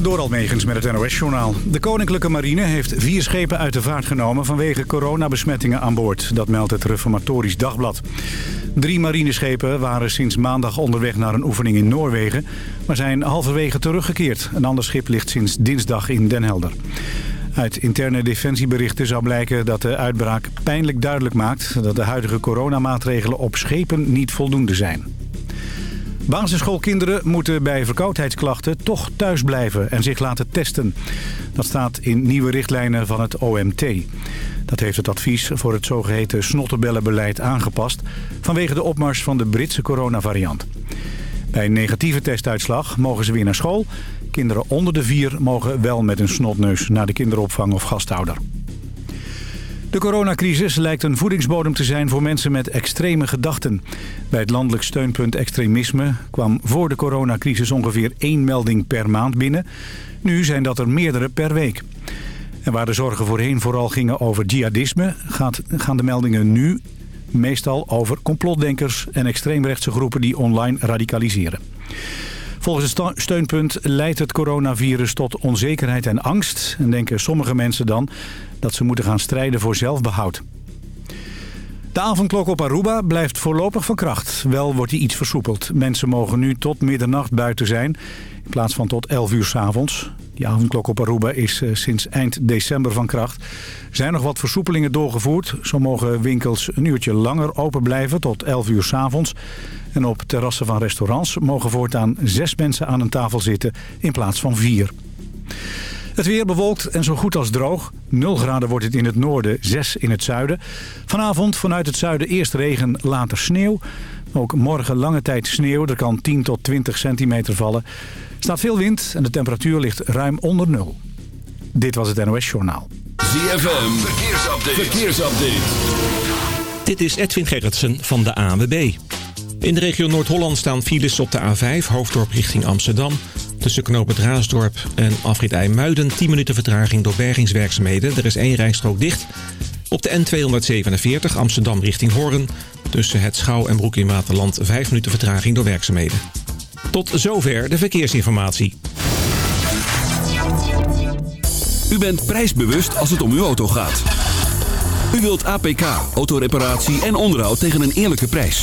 Door Almegens met het NOS-journaal. De Koninklijke Marine heeft vier schepen uit de vaart genomen vanwege coronabesmettingen aan boord. Dat meldt het Reformatorisch Dagblad. Drie marineschepen waren sinds maandag onderweg naar een oefening in Noorwegen... maar zijn halverwege teruggekeerd. Een ander schip ligt sinds dinsdag in Den Helder. Uit interne defensieberichten zou blijken dat de uitbraak pijnlijk duidelijk maakt... dat de huidige coronamaatregelen op schepen niet voldoende zijn. Basisschoolkinderen moeten bij verkoudheidsklachten toch thuis blijven en zich laten testen. Dat staat in nieuwe richtlijnen van het OMT. Dat heeft het advies voor het zogeheten snottenbellenbeleid aangepast... vanwege de opmars van de Britse coronavariant. Bij een negatieve testuitslag mogen ze weer naar school. Kinderen onder de vier mogen wel met een snotneus naar de kinderopvang of gasthouder. De coronacrisis lijkt een voedingsbodem te zijn voor mensen met extreme gedachten. Bij het landelijk steunpunt extremisme kwam voor de coronacrisis ongeveer één melding per maand binnen. Nu zijn dat er meerdere per week. En waar de zorgen voorheen vooral gingen over jihadisme... Gaan de meldingen nu meestal over complotdenkers en extreemrechtse groepen die online radicaliseren. Volgens het steunpunt leidt het coronavirus tot onzekerheid en angst. En denken sommige mensen dan dat ze moeten gaan strijden voor zelfbehoud. De avondklok op Aruba blijft voorlopig van kracht. Wel wordt die iets versoepeld. Mensen mogen nu tot middernacht buiten zijn, in plaats van tot 11 uur s avonds. Die avondklok op Aruba is eh, sinds eind december van kracht. Er zijn nog wat versoepelingen doorgevoerd. Zo mogen winkels een uurtje langer open blijven tot 11 uur s avonds. En op terrassen van restaurants mogen voortaan zes mensen aan een tafel zitten in plaats van vier. Het weer bewolkt en zo goed als droog. 0 graden wordt het in het noorden, 6 in het zuiden. Vanavond vanuit het zuiden eerst regen, later sneeuw. Ook morgen lange tijd sneeuw. Er kan 10 tot 20 centimeter vallen. Er staat veel wind en de temperatuur ligt ruim onder nul. Dit was het NOS Journaal. ZFM, verkeersupdate. verkeersupdate. Dit is Edwin Gerritsen van de ANWB. In de regio Noord-Holland staan files op de A5, hoofddorp richting Amsterdam. Tussen knoop Raasdorp en afrit IJmuiden 10 minuten vertraging door bergingswerkzaamheden. Er is één rijstrook dicht. Op de N247 Amsterdam richting Hoorn. Tussen het Schouw en Broek in Waterland 5 minuten vertraging door werkzaamheden. Tot zover de verkeersinformatie. U bent prijsbewust als het om uw auto gaat. U wilt APK, autoreparatie en onderhoud tegen een eerlijke prijs.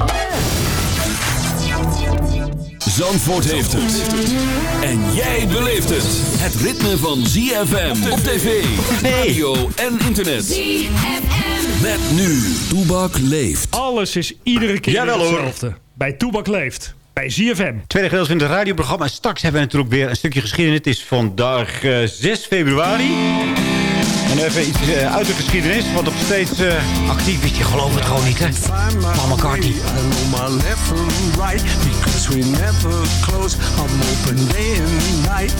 Zandvoort heeft het. En jij beleeft het. Het ritme van ZFM op tv, radio en internet. ZFM. Met nu, Toebak leeft. Alles is iedere keer Jawel, hetzelfde. Hoor. Bij Toebak leeft. Bij ZFM. Tweede gedeelte van het radioprogramma. Straks hebben we natuurlijk weer een stukje geschiedenis. Het is vandaag uh, 6 februari. En even iets uh, uit de geschiedenis, wat nog steeds uh, actief is. Je gelooft het gewoon niet, hè? Paul McCartney. Because we never close, I'm open day and night.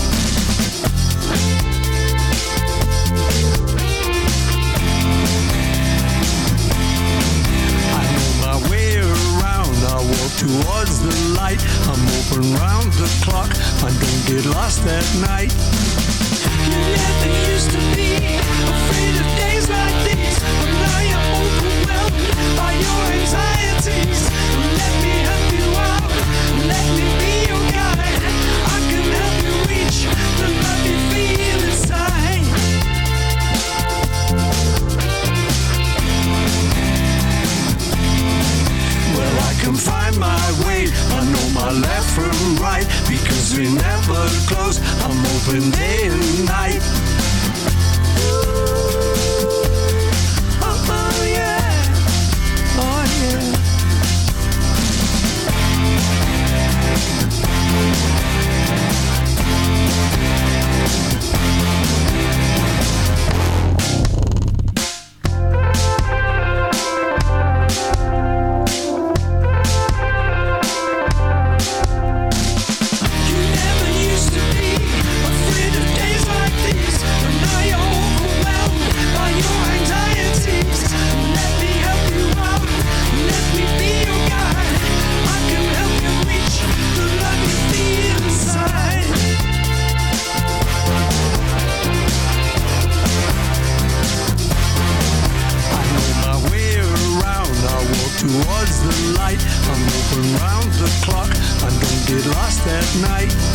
I know my way around, I walk towards the light. I'm open round the clock, I don't get lost at night. by your anxieties. Let me help can find my way. I know my left from right because they never close. I'm open day and night. Ooh, oh, oh yeah, oh yeah. Night.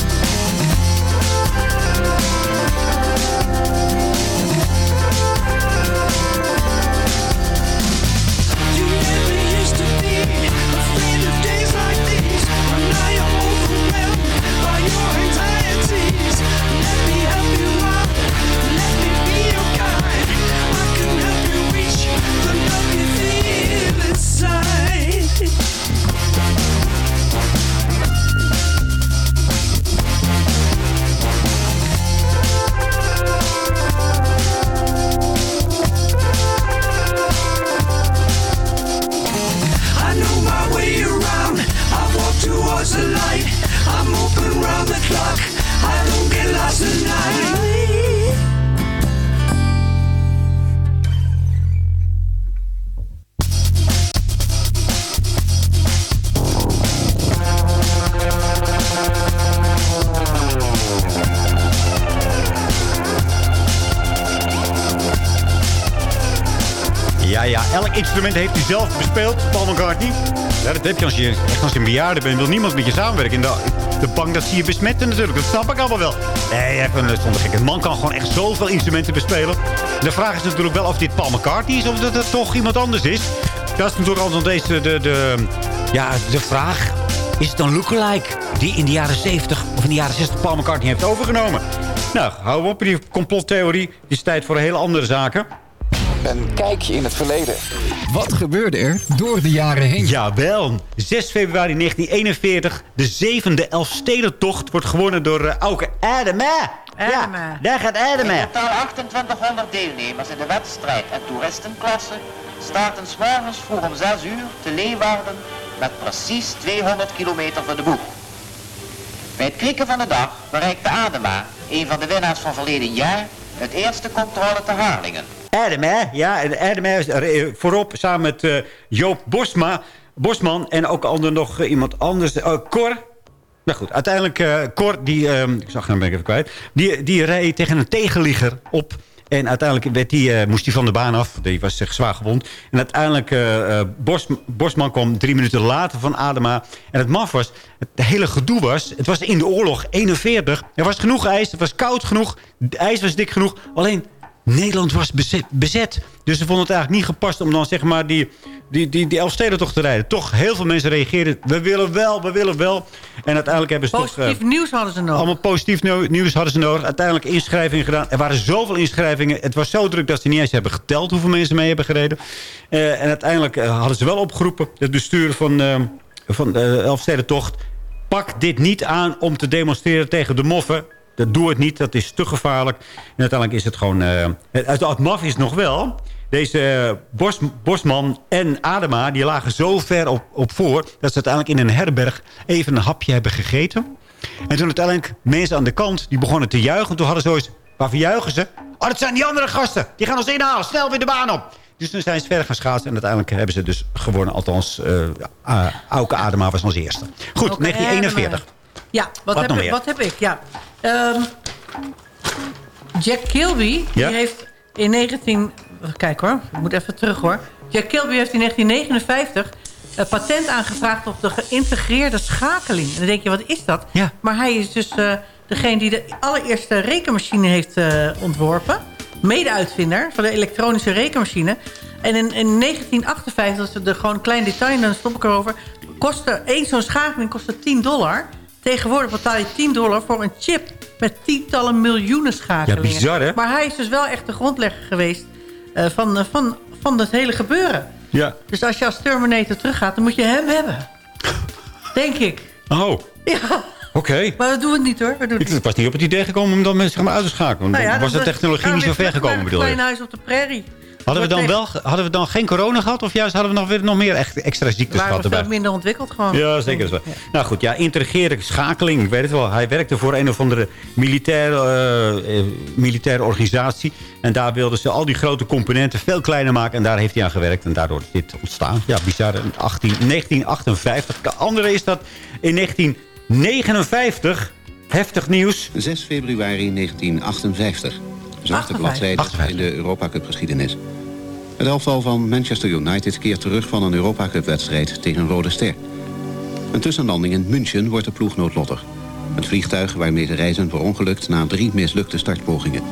Elk instrument heeft hij zelf bespeeld, Paul McCartney. Ja, dat heb je als je als je een bejaarde bent. Wil niemand met je samenwerken. En de, de bang dat zie je besmetten natuurlijk. Dat snap ik allemaal wel. Nee, even zonder gek. Een man kan gewoon echt zoveel instrumenten bespelen. De vraag is natuurlijk wel of dit Paul McCartney is... of dat het toch iemand anders is. Dat is natuurlijk altijd deze... De, de, ja, de vraag... Is het dan lookalike die in de jaren 70 of in de jaren 60 Paul McCartney heeft overgenomen? Nou, hou op met die complottheorie. Het is tijd voor hele andere zaken. Een kijkje in het verleden. Wat gebeurde er door de jaren heen? Jawel. 6 februari 1941. De zevende Elfstedentocht wordt gewonnen door uh, Auke Adema. Adema. Ja, daar gaat Adema. In totaal 2800 deelnemers in de wedstrijd en toeristenklasse starten 's morgens vroeg om 6 uur te Leeuwarden met precies 200 kilometer voor de boeg. Bij het krieken van de dag bereikte Adema, een van de winnaars van verleden jaar, het eerste controle te Harlingen. Adema, ja. En eh, voorop samen met eh, Joop Bosma, Bosman en ook ander, nog eh, iemand anders. Uh, Cor. Nou goed, uiteindelijk Cor, die, uh, ik zag hem ben ik even kwijt, die, die reed tegen een tegenligger op. En uiteindelijk werd die, moest hij van de baan af. Die was zich zwaar gewond. En uiteindelijk, Bos, Bosman kwam drie minuten later van Adema. En het maf was, het hele gedoe was... Het was in de oorlog, 41. Er was genoeg ijs, het was koud genoeg. Het ijs was dik genoeg. Alleen, Nederland was bezet, bezet. Dus ze vonden het eigenlijk niet gepast om dan zeg maar die, die, die, die Elfstedentocht te rijden. Toch, heel veel mensen reageerden. We willen wel, we willen wel. En uiteindelijk hebben ze positief toch... Positief nieuws hadden ze nodig. Allemaal positief nieuws hadden ze nodig. Uiteindelijk inschrijvingen gedaan. Er waren zoveel inschrijvingen. Het was zo druk dat ze niet eens hebben geteld hoeveel mensen mee hebben gereden. Uh, en uiteindelijk uh, hadden ze wel opgeroepen. Het bestuur van, van de Elfstedentocht. Pak dit niet aan om te demonstreren tegen de moffen. Dat doe het niet, dat is te gevaarlijk. En uiteindelijk is het gewoon... Uh, het, het maf is nog wel... Deze uh, Bos, Bosman en Adema die lagen zo ver op, op voor... dat ze uiteindelijk in een herberg even een hapje hebben gegeten. En toen uiteindelijk mensen aan de kant die begonnen te juichen. Toen hadden ze zoiets... Waarvoor juichen ze? Oh, dat zijn die andere gasten. Die gaan ons inhalen. Snel weer de baan op. Dus toen zijn ze verder gaan schaatsen. En uiteindelijk hebben ze dus gewonnen. Althans, uh, Auke Adema was als eerste. Goed, okay, 1941. Ja, wat, Wat heb, ik, wat heb ik? Ja. Um, Jack Kilby, Ja? die heeft in 19... Kijk hoor, ik moet even terug hoor. Jack Kilby heeft in 1959 een patent aangevraagd op de geïntegreerde schakeling. En dan denk je, wat is dat? Ja. Maar hij is dus uh, degene die de allereerste rekenmachine heeft uh, ontworpen. Mede-uitvinder van de elektronische rekenmachine. En in, in 1958, dat is de gewoon een klein detail, dan stop ik erover... kostte één zo'n schakeling kostte 10 dollar... Tegenwoordig betaal je 10 dollar voor een chip met tientallen miljoenen schakelingen. Ja, bizar hè? Maar hij is dus wel echt de grondlegger geweest uh, van, uh, van, van het hele gebeuren. Ja. Dus als je als Terminator teruggaat, dan moet je hem hebben. Denk ik. Oh. Ja. Oké. Okay. Maar dat doen we niet hoor. We doen ik was niet op het idee gekomen om dan mensen uit te schakelen. Nou ja, was de technologie niet zo ver gekomen bedoel je? Een klein huis op de prairie. Hadden we, dan wel, hadden we dan geen corona gehad? Of juist hadden we nog, weer, nog meer echt, extra ziektes gehad? We veel minder ontwikkeld gewoon. Ja, zeker. Ja. Nou goed, ja, integreren, schakeling. Ik weet het wel. Hij werkte voor een of andere militaire, uh, militaire organisatie. En daar wilden ze al die grote componenten veel kleiner maken. En daar heeft hij aan gewerkt. En daardoor is dit ontstaan. Ja, bizar. In 18, 1958. De andere is dat in 1959... Heftig nieuws. 6 februari 1958. Zwarte bladzijde in de Europa Cup geschiedenis. Het elftal van Manchester United keert terug van een Europa Cup wedstrijd tegen Rode Ster. Een tussenlanding in München wordt de ploeg noodlottig. Het vliegtuig waarmee ze reizen verongelukt na drie mislukte startpogingen.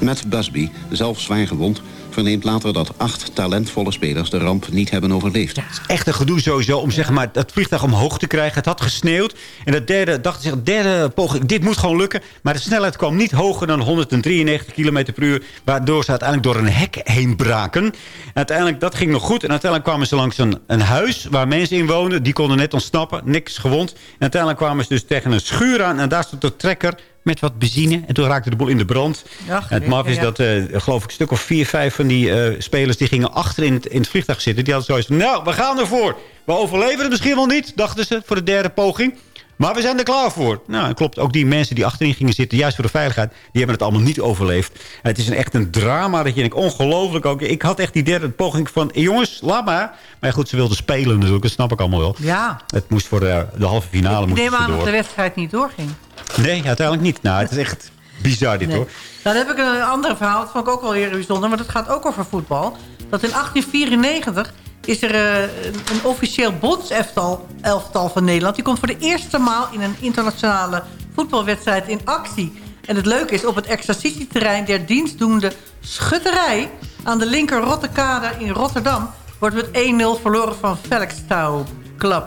Matt Busby, zelf zwaar gewond, verneemt later dat acht talentvolle spelers de ramp niet hebben overleefd. Echt een gedoe sowieso om zeg maar, dat vliegtuig omhoog te krijgen. Het had gesneeuwd. En dat derde, dacht zich, derde poging, dit moet gewoon lukken. Maar de snelheid kwam niet hoger dan 193 km per uur. Waardoor ze uiteindelijk door een hek heen braken. En uiteindelijk, dat ging nog goed. En uiteindelijk kwamen ze langs een, een huis waar mensen in woonden. Die konden net ontsnappen, niks gewond. En uiteindelijk kwamen ze dus tegen een schuur aan. En daar stond de trekker met wat benzine. En toen raakte de boel in de brand. Ja, het maf is ja. dat, eh, geloof ik, een stuk of vier, vijf van die eh, spelers... die gingen achter in het, in het vliegtuig zitten. Die hadden zoiets van, nou, we gaan ervoor. We overleven het misschien wel niet, dachten ze, voor de derde poging. Maar we zijn er klaar voor. Nou, en klopt. Ook die mensen die achterin gingen zitten, juist voor de veiligheid... die hebben het allemaal niet overleefd. En het is een, echt een drama dat je denkt, ongelooflijk ook. Ik had echt die derde poging van, eh, jongens, laat maar. Maar goed, ze wilden spelen natuurlijk, dat snap ik allemaal wel. Ja. Het moest voor de, de halve finale Ik neem aan dat de wedstrijd niet doorging. Nee, uiteindelijk niet. Nou, het is echt bizar dit, Nee. hoor. Dan heb ik een ander verhaal. Dat vond ik ook wel heel bijzonder. Maar dat gaat ook over voetbal. Dat in 1894 is er eh, een, officieel bondselftal elftal van Nederland. Die komt voor de eerste maal in een internationale voetbalwedstrijd in actie. En het leuke is, op het exercitieterrein der dienstdoende schutterij... aan de linker Rottekade in Rotterdam... wordt met 1-0 verloren van Velkstouw Club.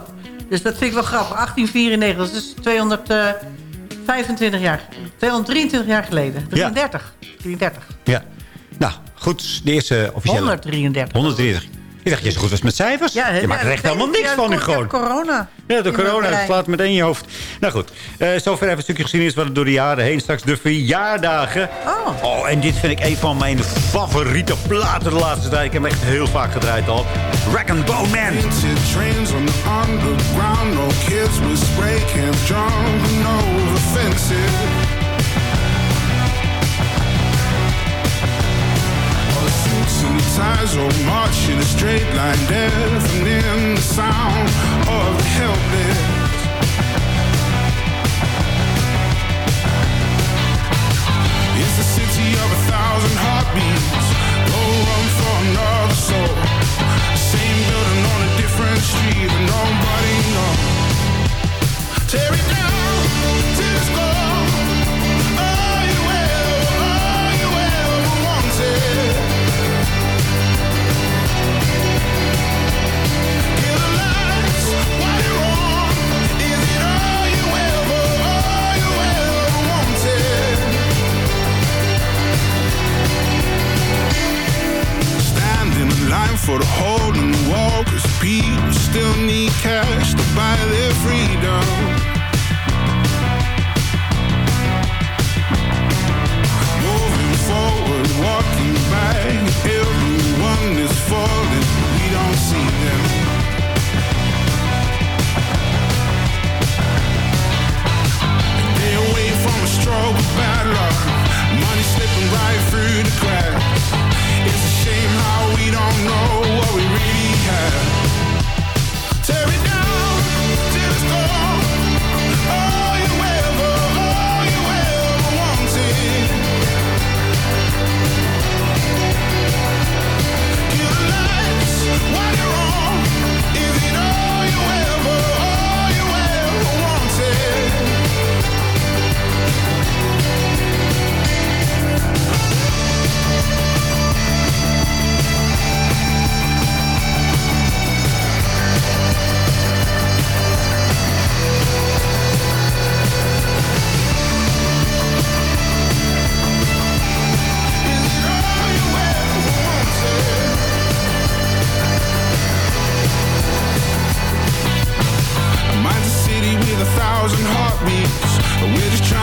Dus dat vind ik wel grappig. 1894, dat is dus 225 jaar, 223 jaar geleden. 33. 33. Ja. Nou, goed. De eerste officiële... 133. 133. Ik dacht, je is goed was met cijfers. Ja, je maakt er ja, echt helemaal niks ja, van nu ja, gewoon. corona. Ja, door In corona. Het slaat meteen in je hoofd. Nou goed, eh, zover even een stukje geschiedenis van door de jaren heen. Straks de verjaardagen. Oh. Oh, en dit vind ik een van mijn favoriete platen de laatste tijd. Ik heb hem echt heel vaak gedraaid al. Rack and Bone Man. trains on the underground. No kids with spray cans jumping over fences. Ties all march in a straight line, deafening the sound of the helpless. It's the city of a thousand heartbeats. Go run for another soul. Same building on a different street, for the hole in the wall Cause people still need cash to buy their freedom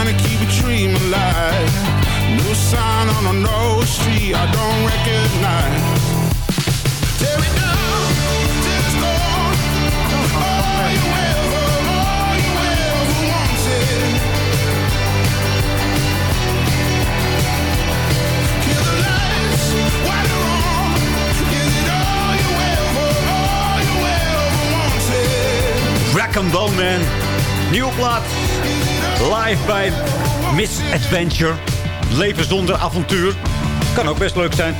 trying to keep a dream alive. No sign on a no street I don't recognize. All you ever, all you ever wanted. Kill the lights while you're on. Is it all you ever, all you ever wanted? And Bone Man. Nieuwe plaat. Live bij Miss Adventure. Leven zonder avontuur. Kan ook best leuk zijn.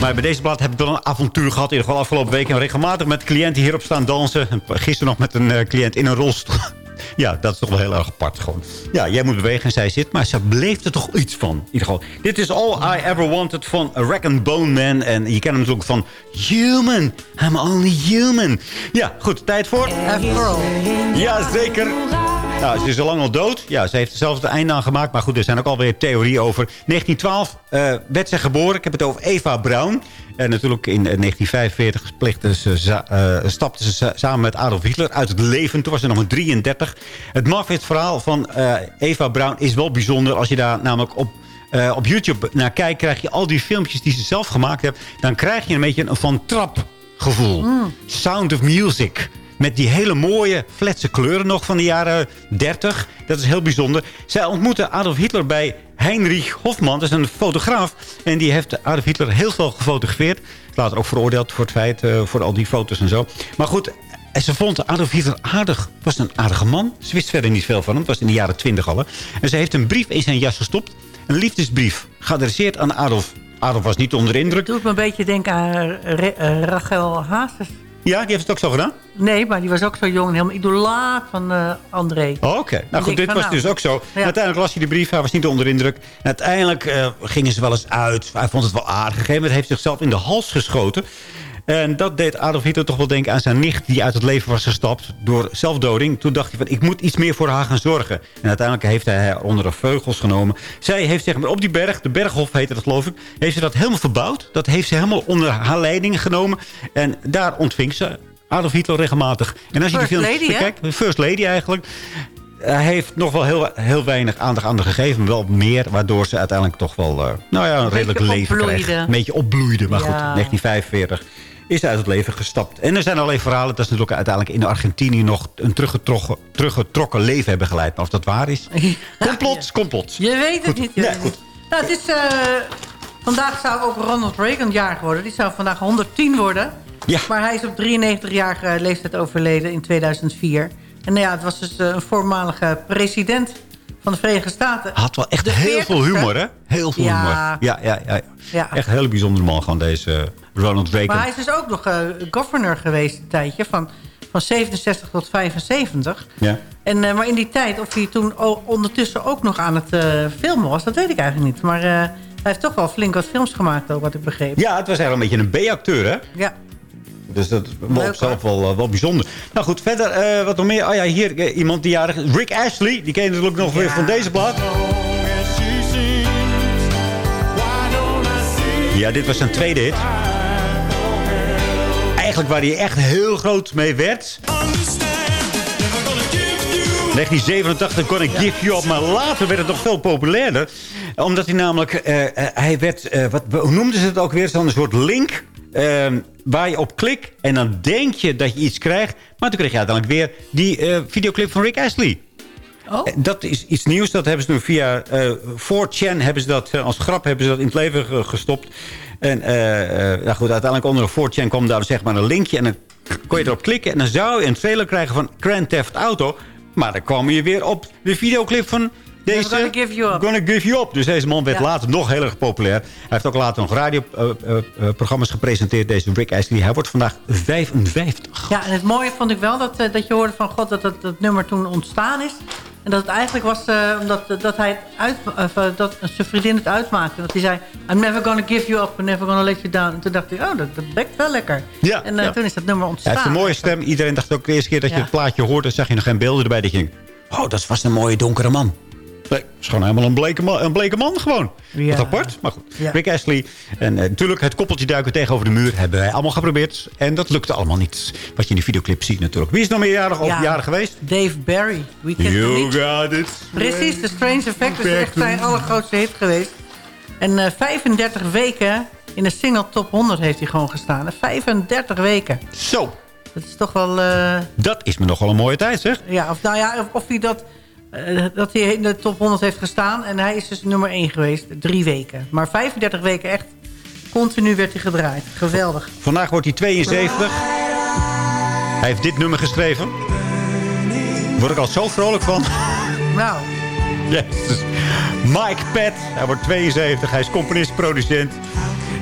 Maar bij deze blad heb ik wel een avontuur gehad. In ieder geval afgelopen week. En regelmatig met cliënten hierop staan dansen. Gisteren nog met een eh, cliënt in een rolstoel. Ja, dat is toch wel heel erg apart gewoon. Ja, jij moet bewegen en zij zit, maar ze bleef er toch iets van. In ieder geval, dit is All I Ever Wanted van Rack and Bone Man. En je kent hem natuurlijk van Human. I'm only human. Ja, goed, tijd voor... Ja, zeker. Nou, ze is al lang al dood. Ja, ze heeft er zelfs het einde aan gemaakt. Maar goed, er zijn ook alweer theorieën over. 1912 eh, werd ze geboren. Ik heb het over Eva Braun. En natuurlijk in eh, 1945 plichtte ze, eh, stapte ze sa- samen met Adolf Hitler uit het leven. Toen was ze nog maar 33. Het Muffet verhaal van eh, Eva Braun is wel bijzonder. Als je daar namelijk op, eh, op YouTube naar kijkt... krijg je al die filmpjes die ze zelf gemaakt heeft. Dan krijg je een beetje een van trap gevoel. Sound of Music. Met die hele mooie, fletse kleuren nog van de jaren 30. Dat is heel bijzonder. Zij ontmoette Adolf Hitler bij Heinrich Hofmann. Dat is een fotograaf. En die heeft Adolf Hitler heel veel gefotografeerd. Later ook veroordeeld voor het feit, eh, voor al die foto's en zo. Maar goed, ze vond Adolf Hitler aardig. Was een aardige man. Ze wist verder niet veel van hem. Het was in de jaren 20 al. hè. En ze heeft een brief in zijn jas gestopt. Een liefdesbrief. Geadresseerd aan Adolf. Adolf was niet onder de indruk. Doet me een beetje denken aan eh, Rachel Hazes. Ja, die heeft het ook zo gedaan? Nee, maar die was ook zo jong en helemaal idolaat van eh, André. Oh, Oké, nou goed, dit was nou, dus ook zo. Uiteindelijk las hij de brief, hij was niet onder de indruk. En uiteindelijk eh, gingen ze wel eens uit. Hij vond het wel aardig. Op een gegeven moment heeft zichzelf in de hals geschoten. En dat deed Adolf Hitler toch wel denken aan zijn nicht... die uit het leven was gestapt door zelfdoding. Toen dacht hij van, ik moet iets meer voor haar gaan zorgen. En uiteindelijk heeft hij haar onder de vleugels genomen. Zij heeft zeg maar op die berg, de Berghof heette dat geloof ik... heeft ze dat helemaal verbouwd. Dat heeft ze helemaal onder haar leiding genomen. En daar ontving ze Adolf Hitler regelmatig. En als je die First films lady, hè? bekijkt, First Lady eigenlijk. Hij heeft nog wel heel, heel weinig aandacht aan haar gegeven. Wel meer, waardoor ze uiteindelijk toch wel... eh, nou ja, een, redelijk leven opbloeide. kreeg. Een beetje opbloeide. Maar Ja. goed, 1945 is hij uit het leven gestapt. En er zijn alleen verhalen dat ze natuurlijk uiteindelijk in Argentinië... nog een teruggetrokken, teruggetrokken leven hebben geleid. Maar of dat waar is? Complot, complot. Je weet het niet. Ja, goed. Nou, het is, eh, vandaag zou ook Ronald Reagan jarig worden. Die zou vandaag 110 worden. Ja. Maar hij is op 93-jarige leeftijd overleden in 2004. En nou ja, het was dus eh, een voormalige president van de Verenigde Staten. Had wel echt heel veel 40ste. humor, hè? Heel veel Ja. humor. Ja, ja, ja, ja. Echt een hele bijzondere man, gewoon deze Ronald Reagan. Maar hij is dus ook nog eh, governor geweest een tijdje. Van, van 67 tot 75. Ja. En, eh, maar in die tijd, of hij toen ondertussen ook nog aan het eh, filmen was... dat weet ik eigenlijk niet. Maar hij heeft toch wel flink wat films gemaakt, ook wat ik begreep. Ja, het was eigenlijk een beetje een B-acteur, hè? Ja. Dus dat was Leuk, zelf wel, eh, wel bijzonder. Nou goed, verder eh, wat nog meer. Oh ja, hier eh, iemand die jarig. Rick Ashley, die ken je natuurlijk nog weer van deze plaat. Ja, dit was zijn tweede hit. Eigenlijk waar hij echt heel groot mee werd. 1987 kon ik Give You Up, maar later werd het nog veel populairder. Omdat hij namelijk, hij werd, wat, hoe noemden ze het ook weer? Zo'n een soort link eh, waar je op klikt en dan denk je dat je iets krijgt. Maar toen kreeg je uiteindelijk weer die eh, videoclip van Rick Astley. Oh. Dat is iets nieuws. Dat hebben ze nu via eh 4chan hebben ze dat, eh, als grap hebben ze dat in het leven ge- gestopt. En nou goed, uiteindelijk onder 4chan kwam daar zeg maar een linkje. En dan kon je erop klikken. En dan zou je een trailer krijgen van Grand Theft Auto. Maar dan kwam je weer op de videoclip van deze... Gonna Give You Up. Gonna Give You Up. Dus deze man werd Ja. later nog heel erg populair. Hij heeft ook later nog radioprogramma's gepresenteerd. Deze Rick Astley. Hij wordt vandaag 55. Ja, en het mooie vond ik wel dat, eh, dat je hoorde van God dat dat, dat nummer toen ontstaan is. En dat het eigenlijk was eh, omdat dat hij het uit, of, eh, dat zijn vriendin het uitmaakte. Dat hij zei, I'm never gonna give you up, I'm never gonna let you down. En toen dacht ik, oh, dat, dat bekt wel lekker. Ja, en eh, ja. toen is dat nummer Hij ontstaan. heeft een mooie stem. Iedereen dacht ook de eerste keer dat je het plaatje hoorde... zag je nog geen beelden erbij. Dat je denkt, oh, dat vast een mooie donkere man. Nee, het is gewoon helemaal een bleke man, een bleke man gewoon. Ja. Wat apart, maar goed. Ja. Rick Astley. En eh, natuurlijk het koppeltje duiken tegenover de muur... hebben wij allemaal geprobeerd. En dat lukte allemaal niet. Wat je in de videoclip ziet natuurlijk. Wie is nog meerjarig of Ja. jarig geweest? Dave Barry. Hem You got it. Precies, The Strange Effect is echt zijn allergrootste hit geweest. En eh, 35 weken in de single top 100 heeft hij gewoon gestaan. 35 weken. Zo, Dat is toch wel... eh, dat is me nogal een mooie tijd, zeg. Ja, of, nou ja, of, of hij dat, eh, dat hij in de top 100 heeft gestaan. En hij is dus nummer 1 geweest. Drie weken. Maar 35 weken echt continu werd hij gedraaid. Geweldig. Vandaag wordt hij 72. Hij heeft dit nummer geschreven. Word ik al zo vrolijk van. Nou, Jezus. Mike Pett. Hij wordt 72. Hij is componist, producent.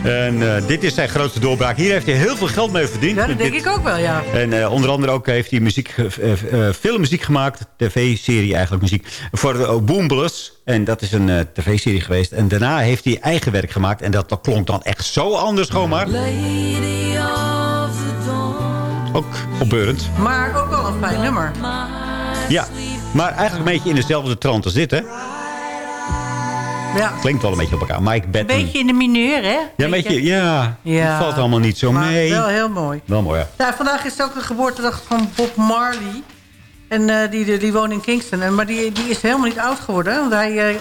En eh, dit is zijn grootste doorbraak. Hier heeft hij heel veel geld mee verdiend. Ja, dat denk dit- ik ook wel, ja. En eh, onder andere ook heeft hij muziek, ge- eh, filmmuziek gemaakt. TV-serie eigenlijk muziek. Voor de. En dat is een eh, tv-serie geweest. En daarna heeft hij eigen werk gemaakt. En dat, dat klonk dan echt zo anders gewoon maar. Ook opbeurend. Maar ook wel een fijn nummer. Ja, maar eigenlijk een beetje in dezelfde trant als dit, hè? Ja. Klinkt wel een beetje op elkaar. Mike Een Batten. beetje in de mineur, hè? Ja, een beetje, ja. Ja. Het valt allemaal niet zo Maar mee. wel heel mooi. Wel mooi, ja. Vandaag is het ook de geboortedag van Bob Marley. En eh, die, die, die woont in Kingston. En, maar die, die is helemaal niet oud geworden. hè, Want hij eh,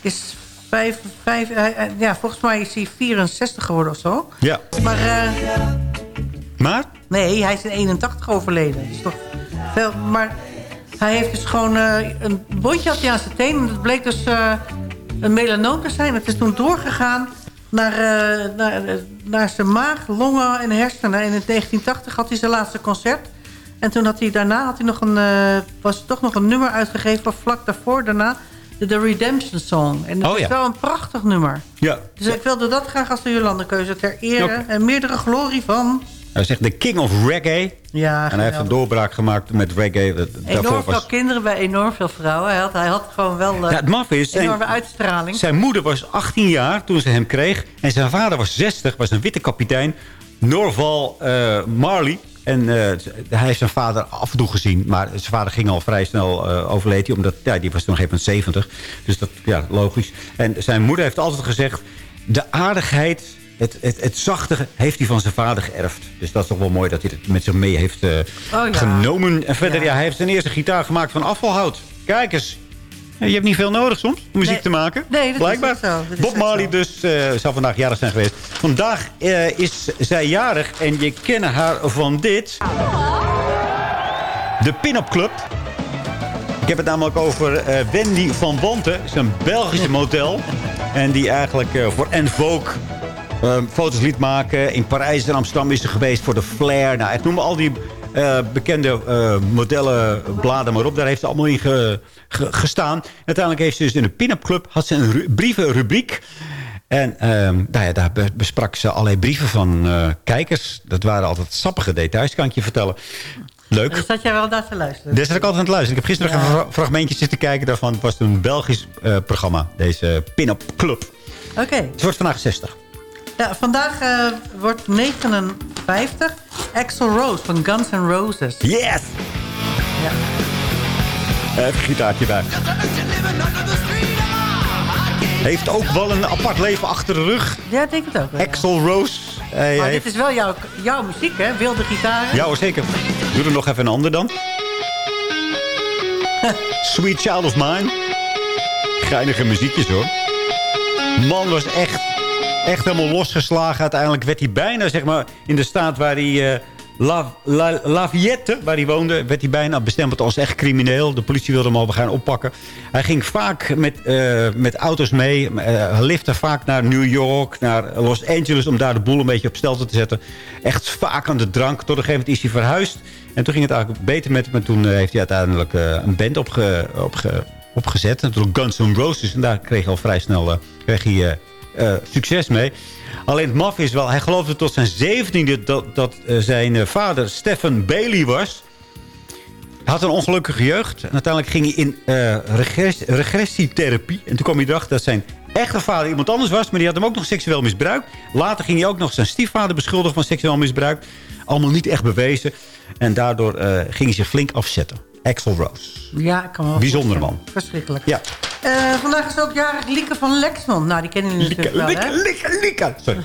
is vijf, vijf, hij- ja, volgens mij is hij 64 geworden of zo. Ja. Maar, eh, Maar? nee, hij is in 81 overleden. Dat is toch veel, maar hij heeft dus gewoon een bondje had hij aan zijn teen. En dat bleek dus een melanoom te zijn. Het is toen doorgegaan naar, eh, naar, eh, naar zijn maag, longen en hersenen. En in 1980 had hij zijn laatste concert. En toen had hij daarna had hij nog een, eh, was toch nog een nummer uitgegeven... vlak daarvoor, daarna, de, de Redemption Song. En dat Oh, is ja. wel een prachtig nummer. Ja. Dus ik wilde dat graag als de Jolande-keuze ter ere... En meerdere glorie van... Hij zegt de king of reggae. Ja, en hij heeft een doorbraak gemaakt met reggae. Enorm veel was... kinderen bij enorm veel vrouwen. Hij had, hij had gewoon wel eh, Ja, het maf is... zijn- enorme uitstraling. Zijn moeder was 18 jaar toen ze hem kreeg. En zijn vader was 60, was een witte kapitein. Norval eh, Marley. En eh, hij heeft zijn vader af en toe gezien. Maar zijn vader ging al vrij snel eh overleed. hij, Omdat ja, die was toen nog even 70. Dus dat, ja, logisch. En zijn moeder heeft altijd gezegd... De aardigheid, het, het, het zachte heeft hij van zijn vader geërfd. Dus dat is toch wel mooi dat hij het met zich mee heeft eh, Oh, ja. genomen. En verder, Ja. ja. hij heeft zijn eerste gitaar gemaakt van afvalhout. Kijk eens. Je hebt niet veel nodig soms om muziek Nee. te maken. Nee, dat is Blijkbaar. ook zo. Dat is Bob Marley dus eh, zou vandaag jarig zijn geweest. Vandaag eh, is zij jarig en je kent haar van dit. De Pin-Up Club. Ik heb het namelijk over Wendy van Wanten. Ze is een Belgische model. En die eigenlijk voor En Vogue eh, foto's liet maken. In Parijs en Amsterdam is ze geweest voor de Flair. Nou, ik noem al die eh, bekende eh, modellen, bladen maar op. Daar heeft ze allemaal in ge- ge- gestaan. Uiteindelijk heeft ze dus in een pin-up club... had ze een ru- brievenrubriek. En ehm, nou ja, daar be- besprak ze allerlei brieven van eh, kijkers. Dat waren altijd sappige details, kan ik je vertellen. Leuk. Dus zat jij wel naar te luisteren. Daar zit ik altijd aan het luisteren. Ik heb gisteren Ja. een fra- fragmentje zitten kijken daarvan. Het was een Belgisch programma, deze pin-up club. Oké. Het wordt vandaag 60. Ja, vandaag eh, wordt 59 Axel Rose van Guns N' Roses. Yes! Ja. Even een gitaartje bij. Heeft ook wel een apart leven achter de rug. Ja, ik denk het ook wel. ja. Axel Rose. Hij Maar heeft... dit is wel jouw, jouw muziek, hè? Wilde gitaren. Ja zeker. Doe er nog even een ander dan. Sweet Child of Mine. Geinige muziekjes hoor. Man was echt, echt helemaal losgeslagen. Uiteindelijk werd hij bijna, zeg maar, in de staat waar hij... eh Viette, waar hij woonde, werd hij bijna bestempeld als echt crimineel. De politie wilde hem al gaan oppakken. Hij ging vaak met, eh, met auto's mee. Eh, hij lifte vaak naar New York, naar Los Angeles... om daar de boel een beetje op stelte te zetten. Echt vaak aan de drank. Tot een gegeven moment is hij verhuisd. En toen ging het eigenlijk beter met hem. En toen eh, heeft hij uiteindelijk eh, een band opge, opge, opgezet. Natuurlijk Guns N' Roses. En daar kreeg hij al vrij snel eh, kreeg hij, eh, succes mee. Alleen het maf is wel, hij geloofde tot zijn zeventiende dat, dat eh, zijn eh, vader Stephen Bailey was. Hij had een ongelukkige jeugd. En uiteindelijk ging hij in regress- regressietherapie. En toen kwam hij erachter dat zijn echte vader iemand anders was. Maar die had hem ook nog seksueel misbruikt. Later ging hij ook nog zijn stiefvader beschuldigen van seksueel misbruik. Allemaal niet echt bewezen. En daardoor ging hij zich flink afzetten. Axel Rose. Ja, ik kan wel Bijzonder man. Verschrikkelijk. Ja. Eh, vandaag is ook jarig Lieke van Lexmond. Nou, die kennen jullie natuurlijk wel, hè? Lieke, Lieke. Sorry.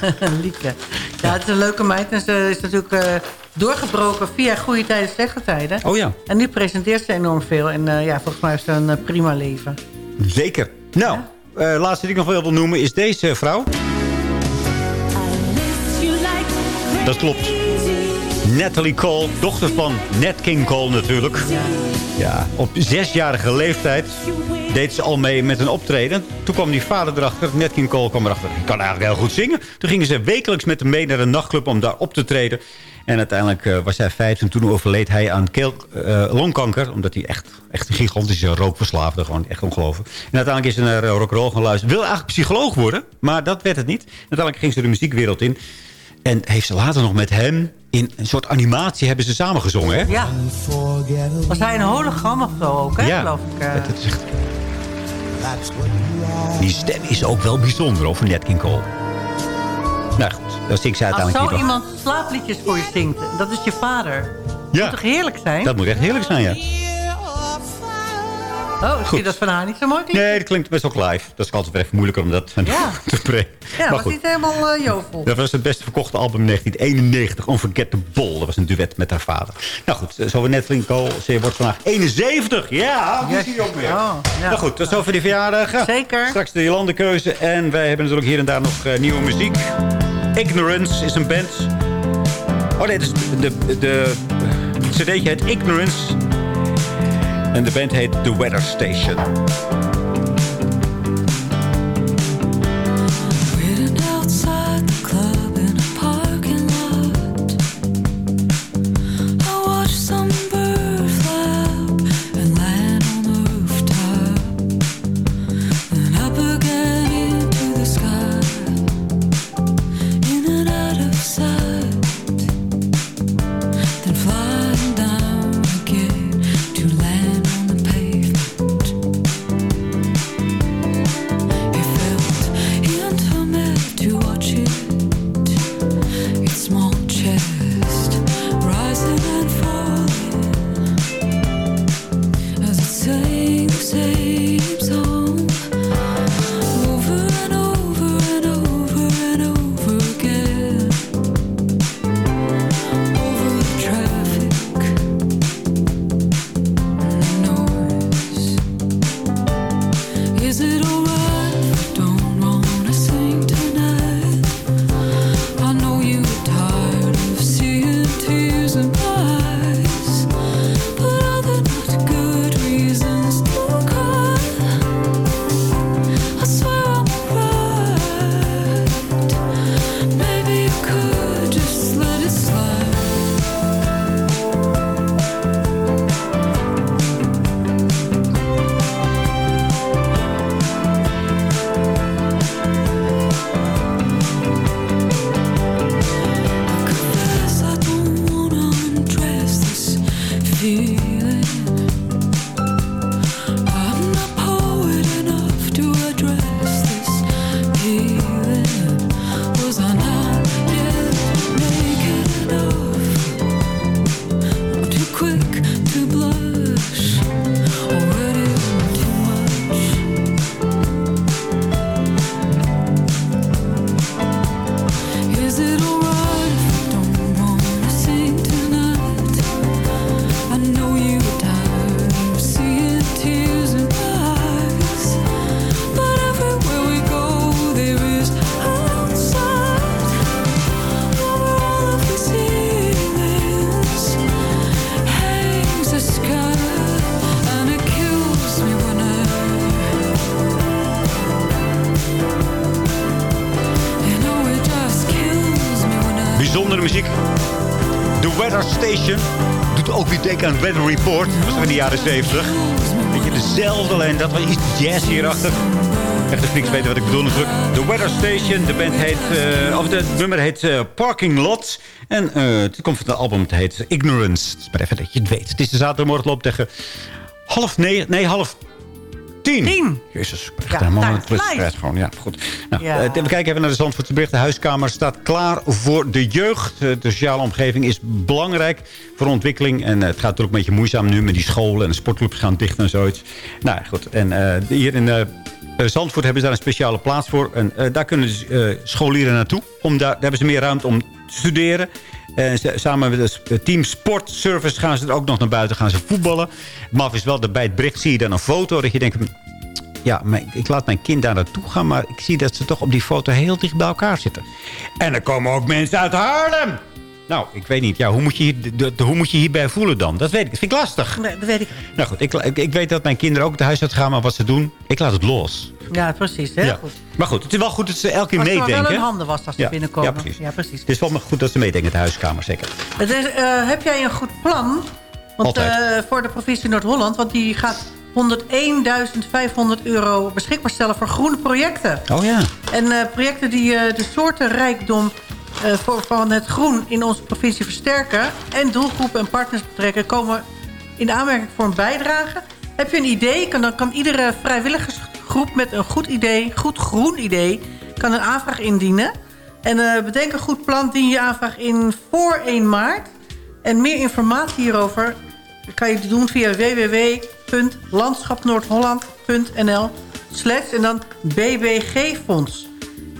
Lieke. Ja, het is een leuke meid. En ze is natuurlijk eh, doorgebroken via goede tijden, slechte tijden. Oh ja. En nu presenteert ze enorm veel. En eh, ja, volgens mij heeft ze een prima leven. Zeker. Nou, laatste die ik nog wel wil noemen is deze vrouw. Dat klopt. Natalie Cole, dochter van Nat King Cole natuurlijk. Ja, op zesjarige leeftijd deed ze al mee met een optreden. Toen kwam die vader erachter, Nat King Cole kwam erachter. Ik kan eigenlijk heel goed zingen. Toen gingen ze wekelijks met hem mee naar een nachtclub om daar op te treden. En uiteindelijk eh, was hij vijf en toen overleed hij aan keel, eh, longkanker. Omdat hij echt, echt een gigantische rookverslaafde. Gewoon echt ongelooflijk. En uiteindelijk is hij naar uh, rock'n'roll gaan luisteren. Wil eigenlijk psycholoog worden, maar dat werd het niet. Uiteindelijk ging ze de muziekwereld in. En heeft ze later nog met hem in een soort animatie hebben ze samen gezongen. Hè? Ja. Was hij een hologram of zo ook, hè? Ja. Geloof ik. Het, het is echt... Die stem is ook wel bijzonder over Nat King Cole. Nou goed, dan zingt ze Als uiteindelijk zo hier nog. iemand slaapliedjes voor je zingt, dat is je vader. Ja. Moet toch heerlijk zijn? Dat moet echt heerlijk zijn, ja. Oh, ik Goed. vind dat van haar niet zo mooi. Nee, dat klinkt best ook live. Dat is altijd even moeilijker om dat Ja. te brengen. Ja, maar was niet helemaal eh, jovel. Dat was het beste verkochte album in 1991. Unforgettable. Dat was een duet met haar vader. Nou goed, zo net King Cole. Ze wordt vandaag 71. Ja, die zie je ook weer. Oh, ja. Nou goed, tot zover de verjaardag. Zeker. Straks de landenkeuze. En wij hebben natuurlijk hier en daar nog eh, nieuwe muziek. Ignorance is een band. Oh nee, dus de, de, de cd'tje heet Ignorance. En de band heet The Weather Station. Aan Weather Report. Dat was in de jaren 70. Weet je, dezelfde alleen. Dat was iets jazz hierachter. Echte freaks weten wat ik bedoel natuurlijk. The Weather Station. De band heet... eh, of het nummer heet eh, Parking Lot. En eh, het komt van het album. Het heet Ignorance. Het is maar even dat je het weet. Het is de zaterdagmorgen loopt tegen half negen... Nee, half tien. Tien. Jezus, echt Ja, helemaal twist. flies. Gewoon, ja, goed. Nou, Ja. eh, we kijken even naar de Zandvoortse bericht. De huiskamer staat klaar voor de jeugd. Eh, De sociale omgeving is belangrijk voor ontwikkeling. En eh, het gaat natuurlijk een beetje moeizaam nu met die scholen en de sportclubs gaan dicht en zoiets. Nou goed. En hier in eh, Zandvoort hebben ze daar een speciale plaats voor. En daar kunnen dus, scholieren naartoe. Om daar, daar hebben ze meer ruimte om te studeren. En ze- samen met het eh, team Sportservice gaan ze er ook nog naar buiten. Gaan ze voetballen. Maf is wel dat bij het bericht zie je dan een foto. Dat je denkt, ja, ik laat mijn kind daar naartoe gaan... maar ik zie dat ze toch op die foto heel dicht bij elkaar zitten. En er komen ook mensen uit Haarlem. Nou, ik weet niet. Ja, hoe, moet je hier, de, de- hoe moet je hierbij voelen dan? Dat weet ik. Dat vind ik lastig. Nee, dat weet ik. Nou goed, ik, ik, ik weet dat mijn kinderen ook naar huis uit gaan. Maar wat ze doen, ik laat het los. Ja, precies. Heel ja. goed. Maar goed, het is wel goed dat ze elke keer Als er maar wel meedenken. een handen was als ze Ja, binnenkomen. ja, precies. Ja, precies. Het is wel goed dat ze meedenken in de huiskamer, zeker. Het is, eh, heb jij een goed plan? Want, eh, voor de provincie Noord-Holland. Want die gaat 101.500 euro beschikbaar stellen voor groene projecten. Oh ja. En eh, projecten die eh, de soortenrijkdom voor, van het groen in onze provincie versterken... en doelgroepen en partners betrekken... komen in aanmerking voor een bijdrage. Heb je een idee? Kan, dan kan iedere vrijwilligersgroep met een goed idee... goed groen idee, kan een aanvraag indienen. En eh, bedenk een goed plan, dien je aanvraag in voor 1 maart. En meer informatie hierover kan je doen via www.landschapnoordholland.nl slash en dan BBG-fonds.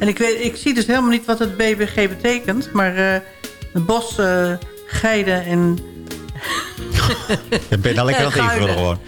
En ik, weet, ik zie dus helemaal niet wat het BBG betekent. Maar eh bos, geiden en... Je bent nou lekker aan het invullen gewoon.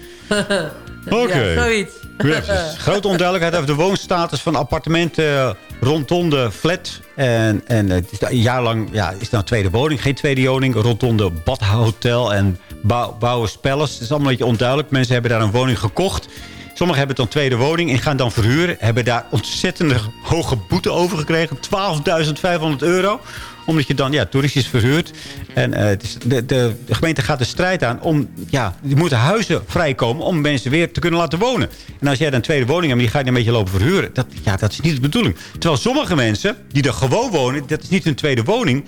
Oké. Ja, zoiets. Precies. Grote onduidelijkheid over de woonstatus van appartementen rondom de flat. En, en het is een jaar lang ja, is het nou tweede woning, geen tweede woning. Rondom de badhotel en bouw, Bouwers Palace. Het is allemaal een beetje onduidelijk. Mensen hebben daar een woning gekocht. Sommigen hebben dan tweede woning en gaan dan verhuren. Hebben daar ontzettende hoge boete over gekregen. 12.500 euro omdat je dan ja, toeristisch verhuurt. En eh, de, de, de gemeente gaat de strijd aan om... Ja, er moeten huizen vrijkomen om mensen weer te kunnen laten wonen. En als jij dan tweede woning hebt die ga je een beetje lopen verhuren... Dat, ja, dat is niet de bedoeling. Terwijl sommige mensen die er gewoon wonen... dat is niet hun tweede woning...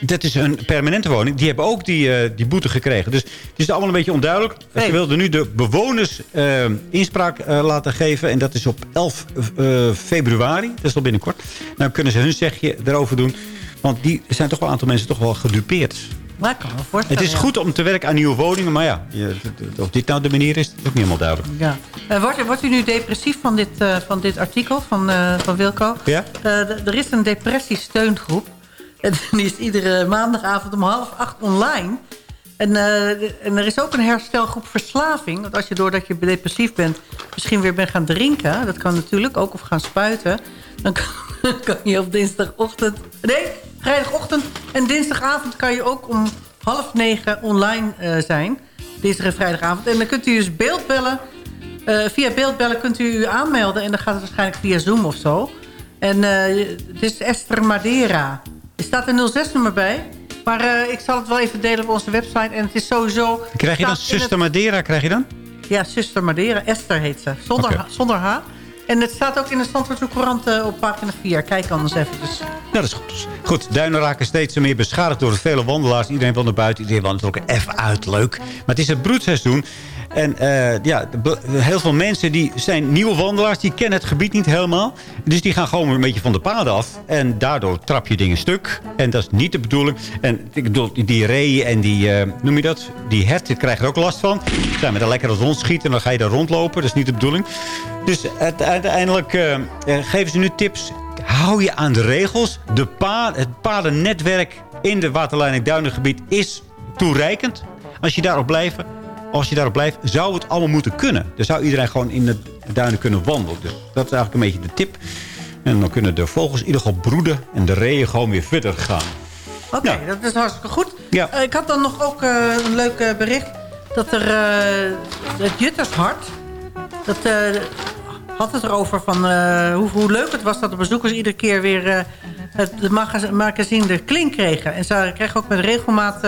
Dat is een permanente woning. Die hebben ook die, eh, die boete gekregen. Dus het is allemaal een beetje onduidelijk. Ze wilden nu de bewoners eh, inspraak eh, laten geven. En dat is op 11 eh, februari. Dat is al binnenkort. Dan kunnen ze hun zegje erover doen. Want die er zijn toch wel een aantal mensen toch wel gedupeerd. Maar kan. Het is ja. goed om te werken aan nieuwe woningen. Maar ja, of dit nou de manier is, is ook niet helemaal duidelijk. Ja. Wordt, wordt u nu depressief van dit, van dit artikel van, van Wilco? Ja? Er is een depressiesteungroep. En die is iedere maandagavond om half acht online. En, eh, en er is ook een herstelgroep verslaving. Want als je doordat je depressief bent... misschien weer bent gaan drinken... dat kan natuurlijk ook, of gaan spuiten... dan kan, kan je op dinsdagochtend... nee, vrijdagochtend en dinsdagavond... kan je ook om half negen online eh, zijn. Dinsdag en vrijdagavond. En dan kunt u dus beeldbellen... Eh, via beeldbellen kunt u u aanmelden. En dan gaat het waarschijnlijk via Zoom of zo. En het is Esther Madeira. Er staat een 06-nummer bij. Maar eh, ik zal het wel even delen op onze website. En het is sowieso... Krijg je dan Zuster Madeira? Krijg je dan? Ja, Zuster Madeira. Esther heet ze. Zonder, Oké. H, zonder H. En het staat ook in de Zandvoortse Courant eh, op pagina 4. Kijk anders eventjes. Nou, dat is goed. Goed, duinen raken steeds meer beschadigd door de vele wandelaars. Iedereen wil naar buiten, iedereen wandelt er ook even uit, leuk. Maar het is het broedseizoen. En eh, ja, heel veel mensen die zijn nieuwe wandelaars. Die kennen het gebied niet helemaal. Dus die gaan gewoon een beetje van de paden af. En daardoor trap je dingen stuk. En dat is niet de bedoeling. En ik bedoel, die reeën en die, eh, noem je dat? Die herten krijgen er ook last van. Zijn met een lekkere rondschieten en dan ga je daar rondlopen. Dat is niet de bedoeling. Dus uiteindelijk eh, geven ze nu tips. Hou je aan de regels. De het padennetwerk in de waterleiding Duinengebied is toereikend. Als je daarop blijft, als je daarop blijft, zou het allemaal moeten kunnen. Dan zou iedereen gewoon in de duinen kunnen wandelen. Dus dat is eigenlijk een beetje de tip. En dan kunnen de vogels in ieder geval broeden en de reeën gewoon weer verder gaan. Oké, dat is hartstikke goed. Ja. Eh, ik had dan nog ook eh, een leuk eh, bericht. Dat er het Juttershart... Dat had het erover van hoe, hoe leuk het was... dat de bezoekers iedere keer weer het magazine De Klink kregen. En ze kregen ook met regelmaat...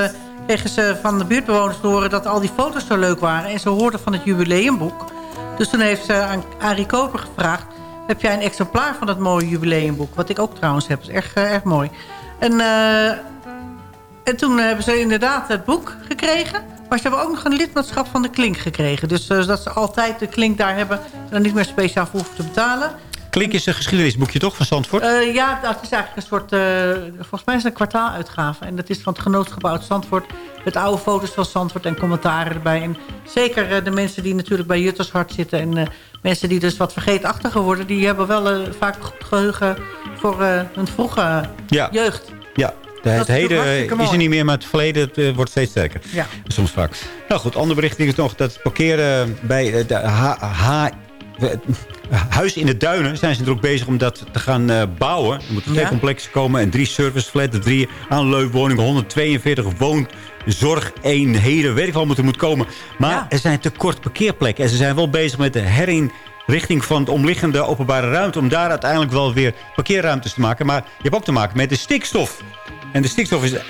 kregen ze van de buurtbewoners te horen... dat al die foto's zo leuk waren. En ze hoorden van het jubileumboek. Dus toen heeft ze aan Arie Koper gevraagd... heb jij een exemplaar van dat mooie jubileumboek? Wat ik ook trouwens heb. Is eh, erg mooi. En... eh, en toen hebben ze inderdaad het boek gekregen. Maar ze hebben ook nog een lidmaatschap van de Klink gekregen. Dus eh, dat ze altijd de Klink daar hebben... en dan niet meer speciaal voor hoeven te betalen. Klink is een geschiedenisboekje toch van Zandvoort? Eh, ja, dat is eigenlijk een soort... eh, volgens mij is het een kwartaaluitgave. En dat is van het genootschap Oud Zandvoort. Met oude foto's van Zandvoort en commentaren erbij. En zeker eh, de mensen die natuurlijk bij Juttershart zitten... en mensen die dus wat vergeetachtiger worden... die hebben wel vaak geheugen voor hun vroege Ja. jeugd. Ja, het heden is er niet meer, maar het verleden het, wordt steeds sterker. Ja. Soms vaak. Nou goed, ander bericht is nog dat het parkeren bij de H, huis in de duinen zijn ze er ook bezig om dat te gaan eh, bouwen. Er moeten twee Ja. complexen komen en drie serviceflats, drie aanleufwoningen, 142 woonzorgeenheden, weet ik wel, moeten moet komen. Maar er zijn tekort parkeerplekken en ze zijn wel bezig met de herinrichting van de omliggende openbare ruimte om daar uiteindelijk wel weer parkeerruimtes te maken. Maar je hebt ook te maken met de stikstof. En de stikstof is eh,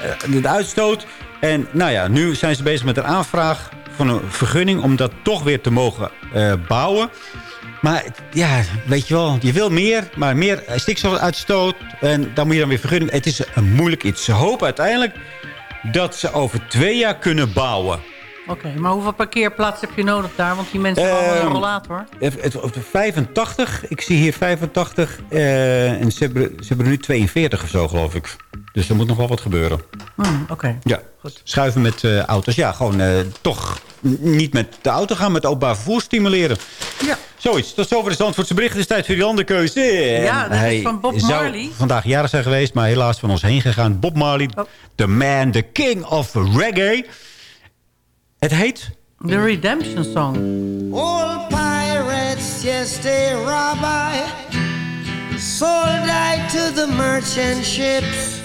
de uitstoot. En nou ja, nu zijn ze bezig met een aanvraag van een vergunning... om dat toch weer te mogen eh, bouwen. Maar ja, weet je wel, je wil meer, maar meer stikstofuitstoot. En dan moet je dan weer vergunning. Het is een moeilijk iets. Ze hopen uiteindelijk dat ze over twee jaar kunnen bouwen. Oké, maar hoeveel parkeerplaatsen heb je nodig daar? Want die mensen Ehm, rollator. Het, het, het- 85, ik zie hier 85. eh, en ze hebben, ze hebben er nu 42 of zo, geloof ik. Dus er moet nog wel wat gebeuren. Hmm, Oké. Ja, schuiven met eh, auto's. Ja, gewoon eh, toch niet met de auto gaan, met openbaar vervoer stimuleren. Ja. Zoiets. Tot zover de Zandvoortse bericht. Het is tijd voor die landenkeuze. Ja, En dat is van Bob zou Marley. vandaag jarig zijn geweest, maar helaas van ons heen gegaan. Bob Marley, Oh. the man, the king of reggae. Het heet... The Redemption Song. Old pirates, yes, they rob I. Sold I to the merchant ships.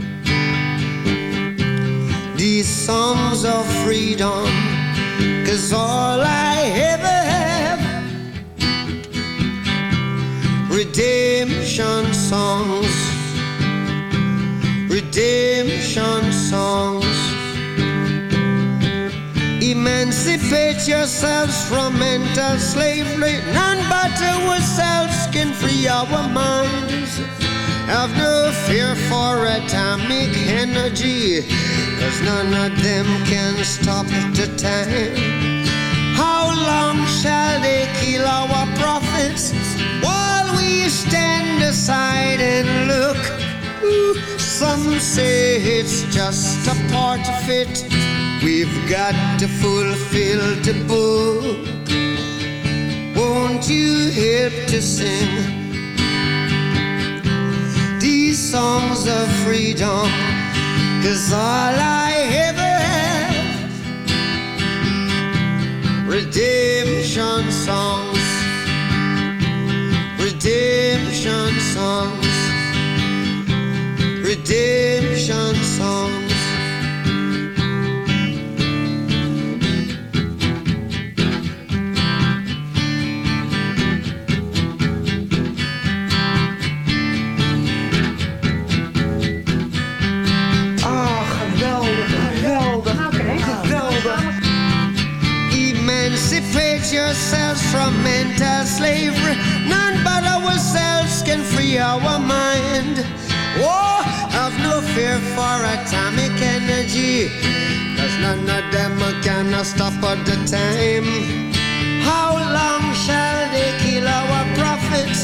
these songs of freedom? Cause all I ever have, redemption songs, redemption songs. Emancipate yourselves from mental slavery. None but ourselves can free our minds. Have no fear for atomic energy, cause none of them can stop the time. How long shall they kill our prophets while we stand aside and look? Ooh, some say it's just a part of it. We've got to fulfill the book. Won't you help to sing these songs of freedom? Cause all I ever have, redemption songs, redemption songs, redemption songs. Our mind. Oh, have no fear for atomic energy. Cause none of them can stop at the time. How long shall they kill our prophets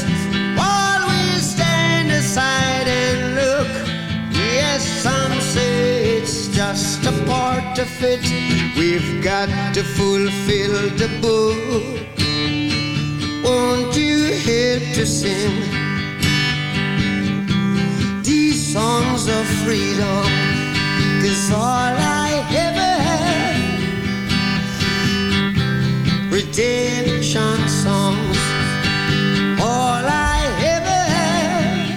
while we stand aside and look? Yes, some say it's just a part of it. We've got to fulfill the book. Won't you help to sing songs of freedom? Cause all I ever had, redemption songs. All I ever had.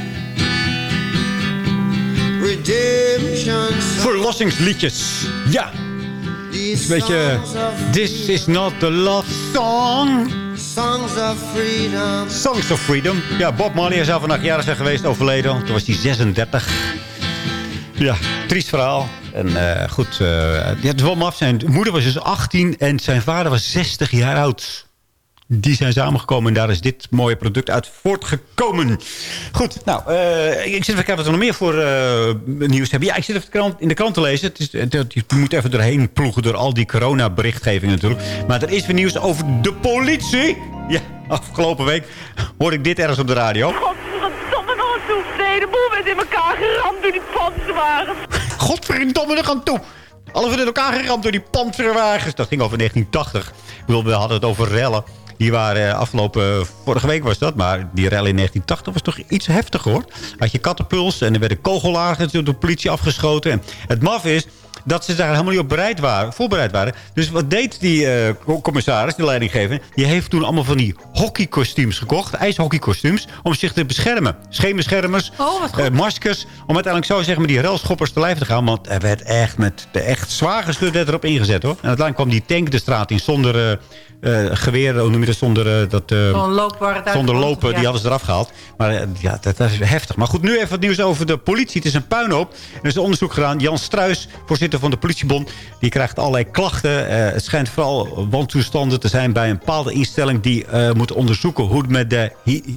Redemption Verlossingsliedjes. Ja. Een beetje... This is not the love song. Songs of freedom. Songs of Freedom. Ja, Bob Marley hij zou vandaag jarig zijn geweest, overleden. Toen was hij 36. Ja, triest verhaal. En eh, goed, ja, het is wel maf. Zijn moeder was dus 18 en zijn vader was 60 jaar oud. Die zijn samengekomen en daar is dit mooie product uit voortgekomen. Goed, nou, eh, ik zit even kijken wat we nog meer voor eh, nieuws hebben. Ja, ik zit even de krant, in de krant te lezen. Het is, het, je moet even doorheen ploegen door al die coronaberichtgeving natuurlijk. Maar er is weer nieuws over de politie. Ja, afgelopen week hoorde ik dit ergens op de radio. Godverdomme nog toe. Nee, de boel werd in elkaar geramd door die panzerwagens. Godverdomme, er gaan toe. Alles werd in elkaar geramd door die panzerwagens. Dat ging over 1980. Ik bedoel, we hadden het over rellen. Die waren eh, afgelopen, vorige week was dat. Maar die rellen in 1980 was toch iets heftiger hoor. Had je kattenpuls en er werden kogelaars door de politie afgeschoten. En het maf is dat ze daar helemaal niet op bereid waren, voorbereid waren. Dus wat deed die eh, commissaris, die leidinggever... die heeft toen allemaal van die hockeykostuums gekocht. IJshockeykostuums, om zich te beschermen. Scheenbeschermers, eh, maskers. Om uiteindelijk zo zeg maar die relschoppers te lijf te gaan. Want er werd echt met de echt zwaar geschud werd erop ingezet hoor. En uiteindelijk kwam die tank de straat in zonder... geweer, hoe noem je dat, zonder, dat, het zonder lopen, ja. die hadden ze eraf gehaald. Maar ja, dat, dat is heftig. Maar goed, nu even wat nieuws over de politie. Het is een puinhoop. Er is een onderzoek gedaan. Jan Struis, voorzitter van de politiebond, die krijgt allerlei klachten. Eh, het schijnt vooral wantoestanden te zijn bij een bepaalde instelling... die eh, moet onderzoeken hoe het met de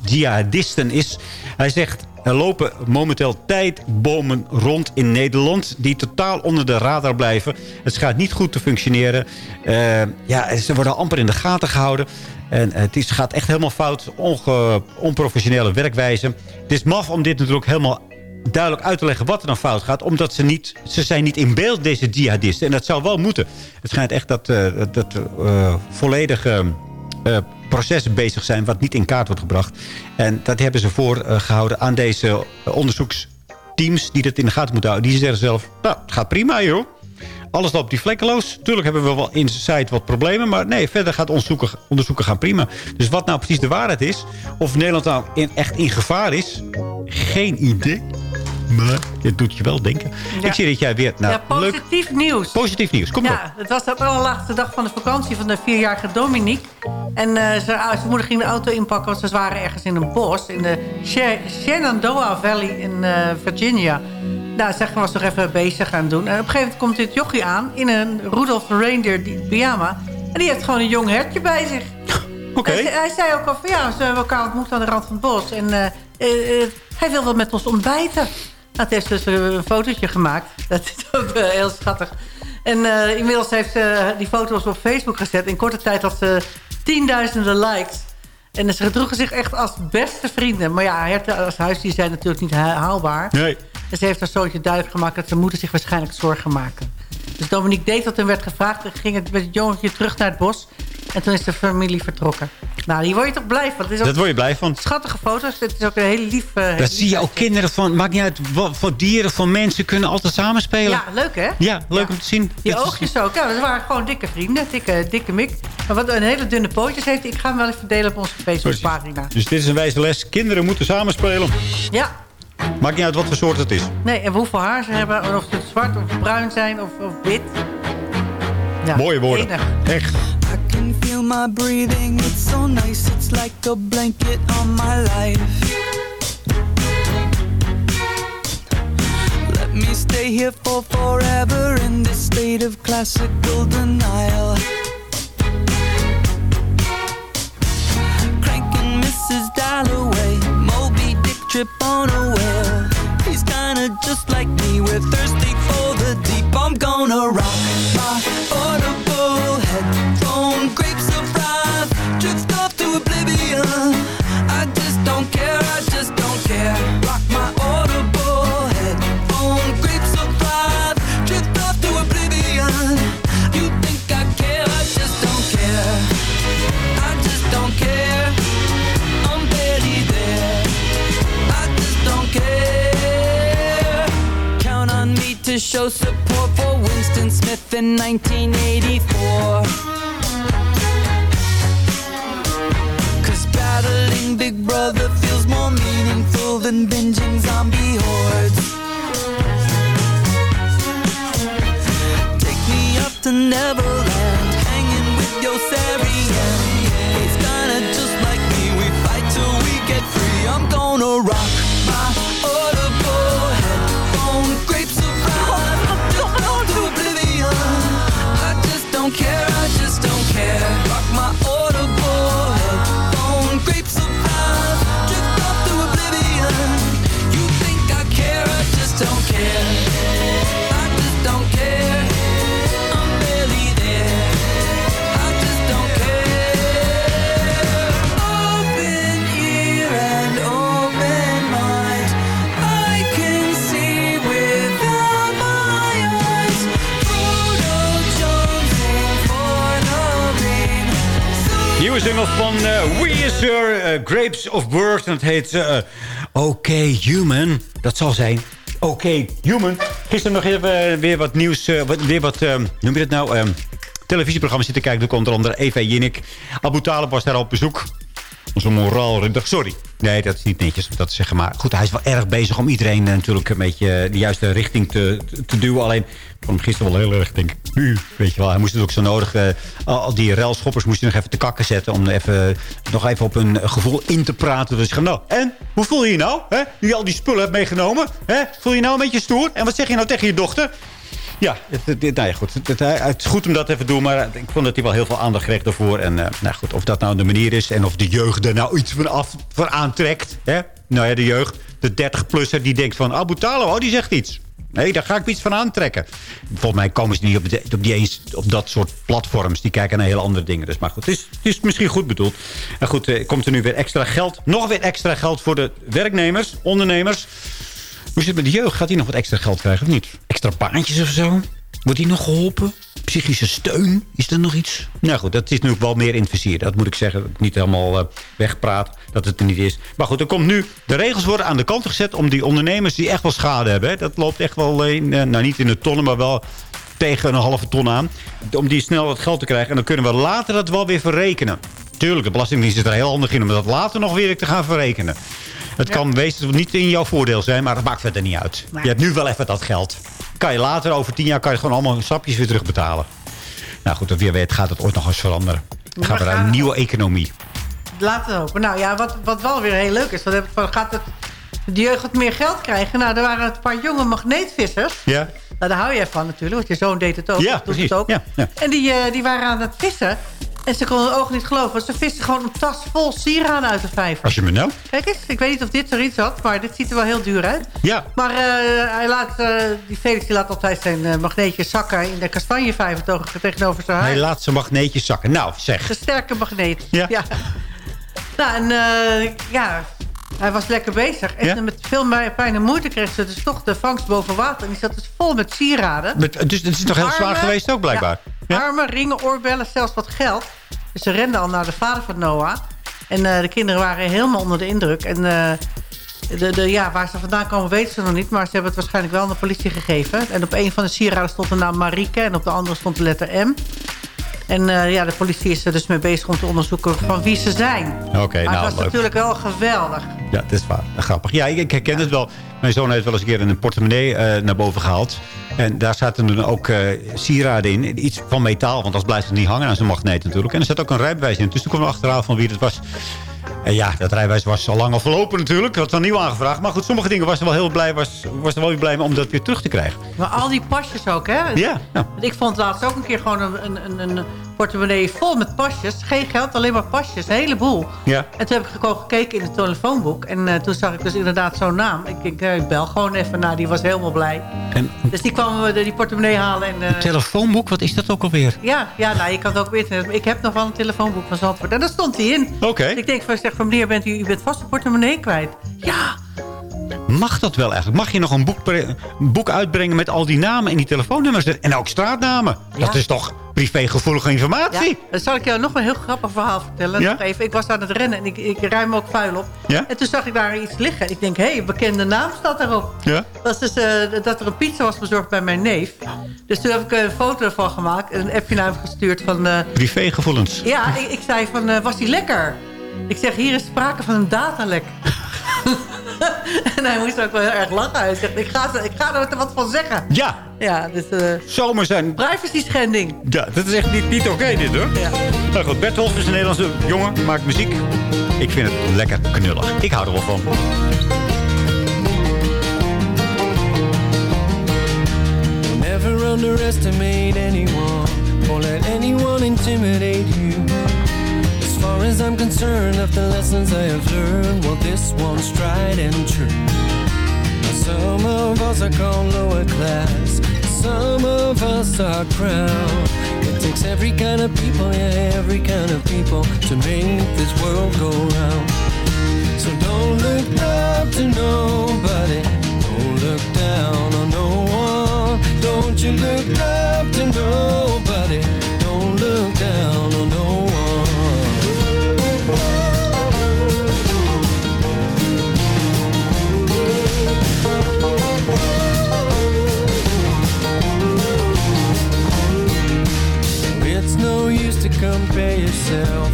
jihadisten is. Hij zegt... Er lopen momenteel tijdbomen rond in Nederland... die totaal onder de radar blijven. Het schijnt niet goed te functioneren. Eh, ja, ze worden amper in de gaten gehouden. En het is, gaat echt helemaal fout. Onprofessionele werkwijze. Het is maf om dit natuurlijk helemaal duidelijk uit te leggen wat er dan fout gaat. Omdat ze niet, ze zijn niet in beeld, deze jihadisten. En dat zou wel moeten. Het schijnt echt dat, eh, dat eh, volledige eh, processen bezig zijn... wat niet in kaart wordt gebracht. En dat hebben ze voorgehouden aan deze onderzoeksteams... die dat in de gaten moeten houden. Die zeggen zelf, nou, het gaat prima, joh. Alles loopt die vlekkeloos. Tuurlijk hebben we wel in site wat problemen. Maar nee, verder gaat onderzoeken, onderzoeken gaan prima. Dus wat nou precies de waarheid is... of Nederland nou in, echt in gevaar is... geen idee. Maar dit doet je wel denken. Ja. Ik zie dat jij weer... Nou, ja, leuk. positief nieuws. Positief nieuws, kom op. Ja, het was de allerlaatste dag van de vakantie van de vierjarige Dominique. En eh, ze- ah, zijn moeder ging de auto inpakken, want ze waren ergens in een bos... in de She- Shenandoah Valley in eh, Virginia. Nou, zeg was nog even bezig aan het doen. En op een gegeven moment komt dit jochie aan... in een Rudolph the Reindeer die- pyjama. En die heeft gewoon een jong hertje bij zich. Oké. Hij, hij zei ook al van ja, ze hebben elkaar ontmoet aan de rand van het bos. En eh, eh, eh, hij wil wel met ons ontbijten. Nou, het heeft dus eh, een fotootje gemaakt. Dat is ook eh, heel schattig. En eh, inmiddels heeft ze die foto's op Facebook gezet. In korte tijd had ze tienduizenden likes. En ze gedroegen zich echt als beste vrienden. Maar ja, herten als huisdier zijn natuurlijk niet ha- haalbaar. Nee. En ze heeft haar zoontje duidelijk gemaakt... dat zijn moeder zich waarschijnlijk zorgen maken. Dus Dominique deed wat hem werd gevraagd... en ging het met het jongetje terug naar het bos. En toen is de familie vertrokken. Nou, hier word je toch blij van. Het is Dat word je blij van. Schattige foto's. Het is ook een hele lief... hele Daar zie je ook kinderen van... Maakt niet uit wat voor dieren, van mensen kunnen altijd samenspelen. Ja, leuk hè? Ja, leuk om te zien. Die is- oogjes ook. Ja, dat waren gewoon dikke vrienden. Dikke, dikke mik. Maar wat een hele dunne pootjes heeft. Ik ga hem wel even delen op onze Facebookpagina. Dus dit is een wijze les. Kinderen moeten samenspelen. Ja. Maakt niet uit wat voor soort het is. Nee, en hoeveel haar ze hebben. En of ze zwart of bruin zijn of, of wit. Ja, Mooie woorden. enig. Echt. I can feel my breathing, it's so nice, it's like a blanket on my life. Let me stay here for forever in this state of classical denial. Cranking Mrs. Dalloway, trip on a whale. He's kinda just like me, we're thirsty for the deep. I'm gonna rock my audible headphone, in 1984. Cause battling Big Brother feels more meaningful than binging zombie hordes. Take me up to Neverland, hanging with Yossarian. He's kinda just like me, we fight till we get free. I'm gonna rock care, van uh, Weezer, uh, Grapes of Words. En het heet uh, OK Human. Dat zal zijn. OK Human. Gisteren nog even weer wat nieuws. wat, weer wat, noem je dat nou? Televisieprogramma's zitten kijken. Doe onder andere Eva Jinnik. Abu Talib was daar op bezoek. Onze moraalridder. Sorry. Nee, dat is niet netjes om dat te zeggen. Maar goed, hij is wel erg bezig om iedereen natuurlijk een beetje de juiste richting te, te duwen. Alleen, ik hem gisteren wel heel erg, denk ik, weet je wel. Hij moest ook zo nodig, uh, al die relschoppers moest hij nog even te kakken zetten. Om even, nog even op hun gevoel in te praten. Dus nou, en? Hoe voel je je nou? Hè? Nu je al die spullen hebt meegenomen? Hè? Voel je nou een beetje stoer? En wat zeg je nou tegen je dochter? Ja, het, nou ja, goed. Het, is goed om dat even te doen, maar ik vond dat hij wel heel veel aandacht kreeg daarvoor. En uh, nou goed, of dat nou de manier is en of de jeugd er nou iets van, aantrekt. Hè? Nou ja, de jeugd, de 30-plusser, die denkt van... Abu Talib, oh, die zegt iets. Nee, daar ga ik iets van aantrekken. Volgens mij komen ze niet op, die eens, op dat soort platforms. Die kijken naar hele andere dingen. Dus, maar goed, het is, het is misschien goed bedoeld. En goed, eh, komt er nu weer extra geld. Nog weer extra geld voor de werknemers, ondernemers. Hoe zit het met de jeugd? Gaat hij nog wat extra geld krijgen of niet? Extra baantjes of zo? Wordt hij nog geholpen? Psychische steun? Is er nog iets? Nou goed, dat is nu wel meer in. Dat moet ik zeggen. Dat ik niet helemaal uh, wegpraat. Dat het er niet is. Maar goed, er komt nu... De regels worden aan de kant gezet om die ondernemers die echt wel schade hebben. Hè, dat loopt echt wel... In, uh, nou, niet in de tonnen, maar wel tegen een halve ton aan. Om die snel wat geld te krijgen. En dan kunnen we later dat wel weer verrekenen. Tuurlijk, de Belastingdienst is er heel handig in om dat later nog weer te gaan verrekenen. Het ja. kan wezen niet in jouw voordeel zijn, maar dat maakt verder niet uit. Je hebt nu wel even dat geld. Kan je later, over tien jaar, kan je gewoon allemaal sapjes weer terugbetalen. Nou goed, wie weet gaat het ooit nog eens veranderen. Dan gaan we naar een nieuwe economie. Laten we hopen. Nou ja, wat, wat wel weer heel leuk is. Wat van, gaat het, de jeugd wat meer geld krijgen? Nou, er waren een paar jonge magneetvissers. Ja. Nou, daar hou jij van natuurlijk, want je zoon deed het ook. Ja, doet het ook. Ja, ja. En die, uh, die waren aan het vissen. En ze konden hun ogen niet geloven. Want ze visten gewoon een tas vol sieraden uit de vijver. Als je me nou... Kijk eens, ik weet niet of dit er iets had. Maar dit ziet er wel heel duur uit. Ja. Maar uh, hij laat, uh, die Felix die laat altijd zijn uh, magneetjes zakken... in de kastanjevijver tegenover zijn huis. Hij laat zijn magneetjes zakken. Nou, zeg. De sterke magneet. Ja. ja. Nou, en ja... Hij was lekker bezig. En ja? met veel pijn en moeite kreeg ze dus toch de vangst boven water. En die zat dus vol met sieraden. Met, dus het is toch heel zwaar geweest ook blijkbaar? Ja. Armen, ringen, oorbellen, zelfs wat geld. Dus ze renden al naar de vader van Noah. En uh, de kinderen waren helemaal onder de indruk. En uh, de, de, ja, waar ze vandaan komen weten ze nog niet. Maar ze hebben het waarschijnlijk wel aan de politie gegeven. En op een van de sieraden stond de naam Marieke. En op de andere stond de letter M. En uh, ja, de politie is er dus mee bezig om te onderzoeken van wie ze zijn. Oké, okay, nou, het was natuurlijk wel geweldig. Ja, dat is waar. Grappig. Ja, ik, ik herken ja. het wel. Mijn zoon heeft wel eens een keer een portemonnee uh, naar boven gehaald. En daar zaten dan ook uh, sieraden in. Iets van metaal, want dat blijft het niet hangen aan zijn magneet natuurlijk. En er zat ook een rijbewijs in. Dus toen kwam we achteraan van wie het was. En ja, dat rijbewijs was al lang al verlopen natuurlijk. Dat was nieuw aangevraagd. Maar goed, sommige dingen was er wel heel blij, was, was er wel weer blij mee om dat weer terug te krijgen. Maar al die pasjes ook, hè? Ja. ja. Ik vond laatst ook een keer gewoon een, een, een portemonnee vol met pasjes. Geen geld, alleen maar pasjes. Een heleboel. Ja. En toen heb ik gewoon gekeken in het telefoonboek. En uh, toen zag ik dus inderdaad zo'n naam. Ik denk, uh, ik bel gewoon even. Nou, die was helemaal blij. En, dus die kwam uh, die portemonnee halen. En, een telefoonboek? Wat is dat ook alweer? Ja, ja nou, je kan het ook op internet. Ik heb nog wel een telefoonboek van Zandvoort. En daar stond hij in. Oké. Okay. Ik denk, van, zeg, van meneer, bent u, u bent vast een portemonnee kwijt. Ja, Mag dat wel eigenlijk? Mag je nog een boek, boek uitbrengen met al die namen en die telefoonnummers? En ook straatnamen? Ja. Dat is toch privégevoelige informatie? Ja. Dan zal ik jou nog een heel grappig verhaal vertellen. Ja? Nog even. Ik was aan het rennen en ik, ik ruim ook vuil op. Ja? En toen zag ik daar iets liggen. Ik denk, hé, hey, bekende naam staat erop. Ja? Dat is dus uh, dat er een pizza was bezorgd bij mijn neef. Dus toen heb ik een foto ervan gemaakt. En een appje naar hem gestuurd van... Uh, privégevoelens? Ja, ik, ik zei van, uh, was die lekker? Ik zeg, hier is sprake van een datalek. en hij moest ook wel heel erg lachen. Hij zegt, ik ga, ik ga er wat van zeggen. Ja. Ja, dus... Uh, Zomer zijn... Privacy schending. Ja, dat is echt niet, niet oké okay, dit hoor. Ja. Nou goed, Bert is een Nederlandse jongen, maakt muziek. Ik vind het lekker knullig. Ik hou er wel van. Never underestimate anyone Or let anyone intimidate you as I'm concerned, of the lessons I have learned, well, this one's tried and true. Some of us are called lower class, some of us are proud. It takes every kind of people, yeah, every kind of people to make this world go round. So don't look up to nobody, don't look down on no one. Don't you look up to nobody, yourself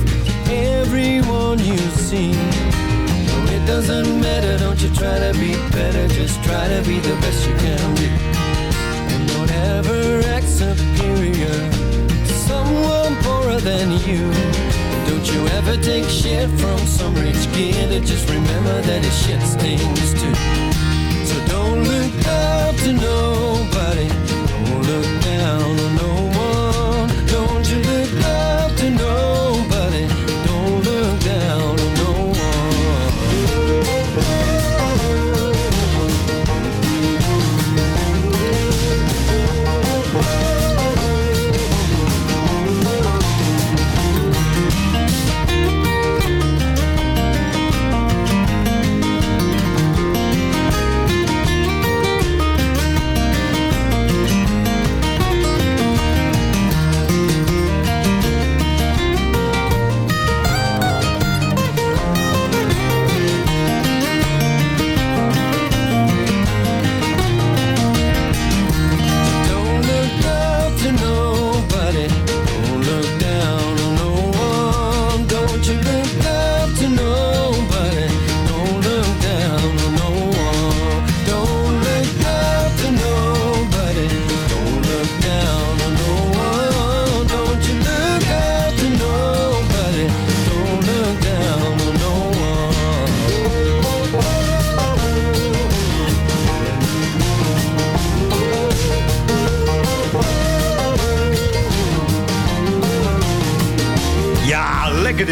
to everyone you see. No, it doesn't matter, don't you try to be better, just try to be the best you can be. And don't ever act superior to someone poorer than you. And don't you ever take shit from some rich kid, and just remember that his shit stings too. So don't look up to nobody, don't look down on no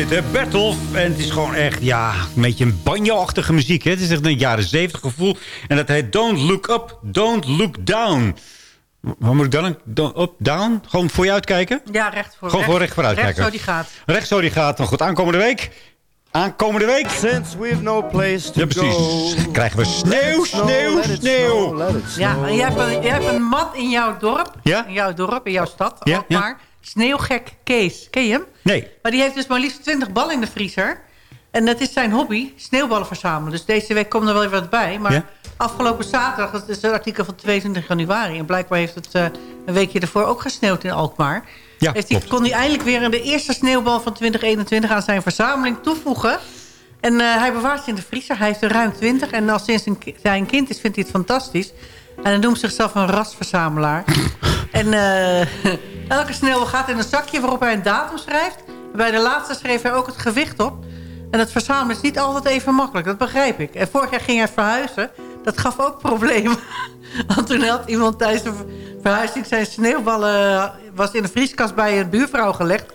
dit, hè? Bertolf. En het is gewoon echt, ja, een beetje een banjo-achtige muziek, hè? Het is echt een jaren zeventig gevoel. En dat heet Don't Look Up, Don't Look Down. Wat moet ik dan? Up, down? Gewoon voor je uitkijken? Ja, recht voor Gewoon voor recht vooruit recht kijken. zo die gaat. Recht zo die gaat. Nou goed, aankomende week. Aankomende week. Since we've no place to Ja, precies. Krijgen we sneeuw, sneeuw, sneeuw. Ja, en jij hebt, een, jij hebt een man in jouw dorp. Ja? In jouw dorp, in jouw stad. Ja. Sneeuwgek Kees. Ken je hem? Nee. Maar die heeft dus maar liefst 20 ballen in de vriezer. En dat is zijn hobby, sneeuwballen verzamelen. Dus deze week komt er wel even wat bij. Maar Ja? afgelopen zaterdag, dat is een artikel van 22 januari... en blijkbaar heeft het eh, een weekje ervoor ook gesneeuwd in Alkmaar. Ja, heeft hij, kon hij eindelijk weer de eerste sneeuwbal van 2021 aan zijn verzameling toevoegen. En eh, hij bewaart ze in de vriezer. Hij heeft er ruim 20. En al sinds een, ki- een kind is, vindt hij het fantastisch. En hij noemt zichzelf een rasverzamelaar. en eh, elke sneeuwbal gaat in een zakje waarop hij een datum schrijft. Bij de laatste schreef hij ook het gewicht op. En het verzamelen is niet altijd even makkelijk, dat begrijp ik. En vorig jaar ging hij verhuizen. Dat gaf ook problemen. Want toen had iemand tijdens de verhuizing zijn sneeuwballen... was in de vrieskast bij een buurvrouw gelegd.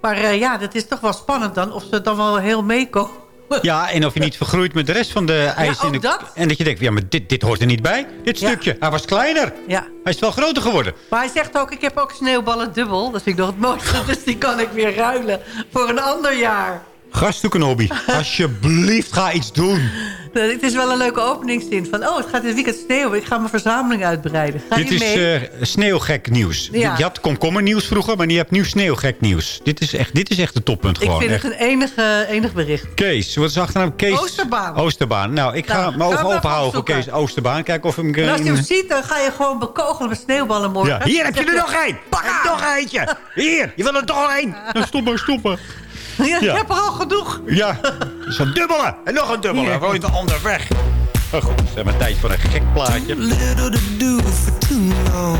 Maar eh, ja, dat is toch wel spannend dan. Of ze dan wel heel meekomen. Ja, en of je niet vergroeit met de rest van de ijs. in de, dat. En dat je denkt, ja, maar dit, dit hoort er niet bij. Dit Ja. stukje. Hij was kleiner. Ja. Hij is wel groter geworden. Maar hij zegt ook, ik heb ook sneeuwballen dubbel. Dat vind ik nog het mooiste. Dus die kan ik weer ruilen voor een ander jaar. Gast, zoek een hobby. Alsjeblieft, ga iets doen. Nou, Het is wel een leuke openingszin. Van, oh, het gaat dit weekend sneeuwen. Ik ga mijn verzameling uitbreiden. Ga dit je is eh, sneeuwgek nieuws. Ja. Je had komkommernieuws vroeger, maar nu heb je nu sneeuwgek nieuws. Dit is echt, dit is echt het toppunt ik gewoon. vind echt. het een enige, enig bericht. Kees, wat is achternaam? Kees? Oosterbaan. Oosterbaan. Nou, ik ga Nou, mijn ga ogen maar open houden voor. Kees Oosterbaan. Kijken of ik hem... En als je hem ziet, dan ga je gewoon bekogelen met sneeuwballen morgen. Ja, hier heb je er nog één. Pak er nog eentje. Hier, je wil er toch één. Nou, stop maar, stoppen. Ja, Ja. Ik heb er al genoeg. Ja, zo'n dubbele. En nog een dubbele. Hier. Gooi de ander weg. Oh, goed, zeg maar tijd voor een gek plaatje. little to do for too long.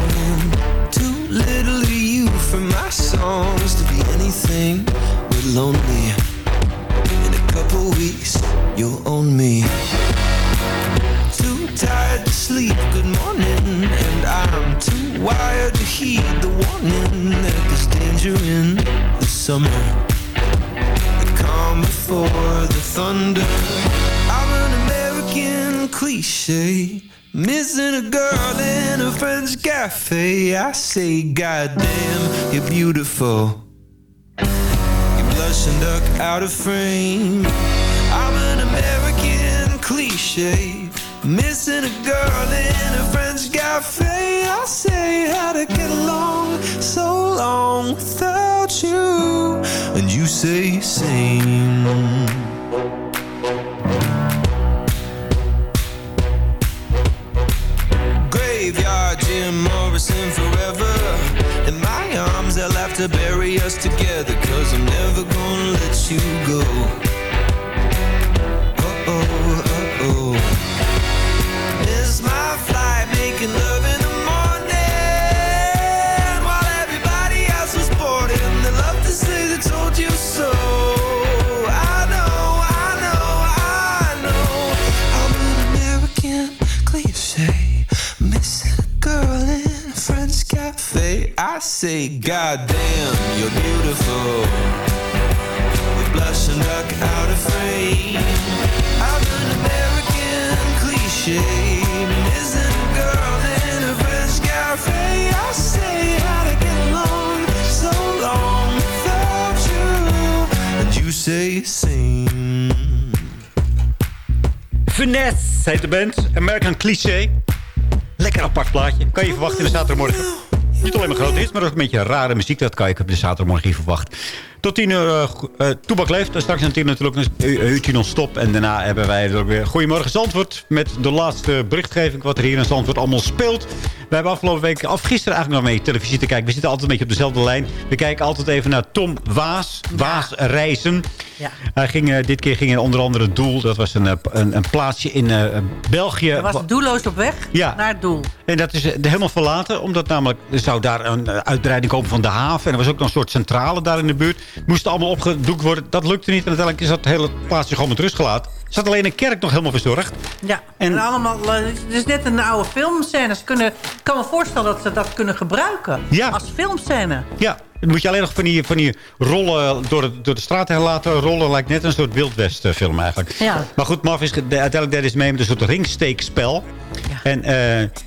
Too little of you for my songs to be anything but lonely. In a couple weeks, you'll own me. Too tired to sleep, good morning. And I'm too wired to heed the warning that there's danger in the summer. Before the thunder. I'm an American cliche. Missing a girl in a French cafe. I say, goddamn, you're beautiful. You blush and duck out of frame. I'm an American cliche. Missing a girl in a French cafe. I say, how to get along so long without you. And you say, same. Graveyard Jim Morrison forever. In my arms, they'll have to bury us together. Cause I'm never gonna let you go. I say, God damn, you're beautiful. With blush and duck out of frame. I'm an American cliche, missing a girl in a French cafe. I say, how'd I get along so long without you? And you say, same. Finesse heet de band. American Cliché. Lekker apart plaatje. Kan je verwachten in de zaterdagmorgen. Niet alleen maar groot is, maar ook een beetje rare muziek. Dat kan je op de zaterdagmorgen hier verwachten. Tot tien uur uh, uh, Toebak leeft. En straks een tien natuurlijk een uurtje non-stop. En daarna hebben wij ook weer Goedemorgen Zandvoort. Met de laatste berichtgeving wat er hier in Zandvoort allemaal speelt. We hebben afgelopen week, af gisteren eigenlijk nog mee televisie te kijken. We zitten altijd een beetje op dezelfde lijn. We kijken altijd even naar Tom Waas. Waas Reizen. Ja. Hij ging, eh, dit keer ging hij onder andere Doel. Dat was een, eh, een, een plaatsje in eh, België. Hij was doelloos op weg Ja. naar het doel. En dat is helemaal verlaten. Omdat namelijk, er zou daar een uitbreiding komen van de haven. En er was ook nog een soort centrale daar in de buurt. Moest allemaal opgedoekt worden. Dat lukte niet. En uiteindelijk is dat hele plaatsje gewoon met rust gelaten. Er zat alleen een kerk nog helemaal verzorgd. Ja, en, allemaal, het is net een oude filmscène. Ze kunnen, ik kan me voorstellen dat ze dat kunnen gebruiken. Ja. Als filmscène. Ja, dan moet je alleen nog van die, van die rollen door de, door de straat heen laten rollen. Lijkt net een soort Wild West film eigenlijk. Ja. Maar goed, Maf is de- uiteindelijk deden ze mee met een soort ringsteekspel. En eh,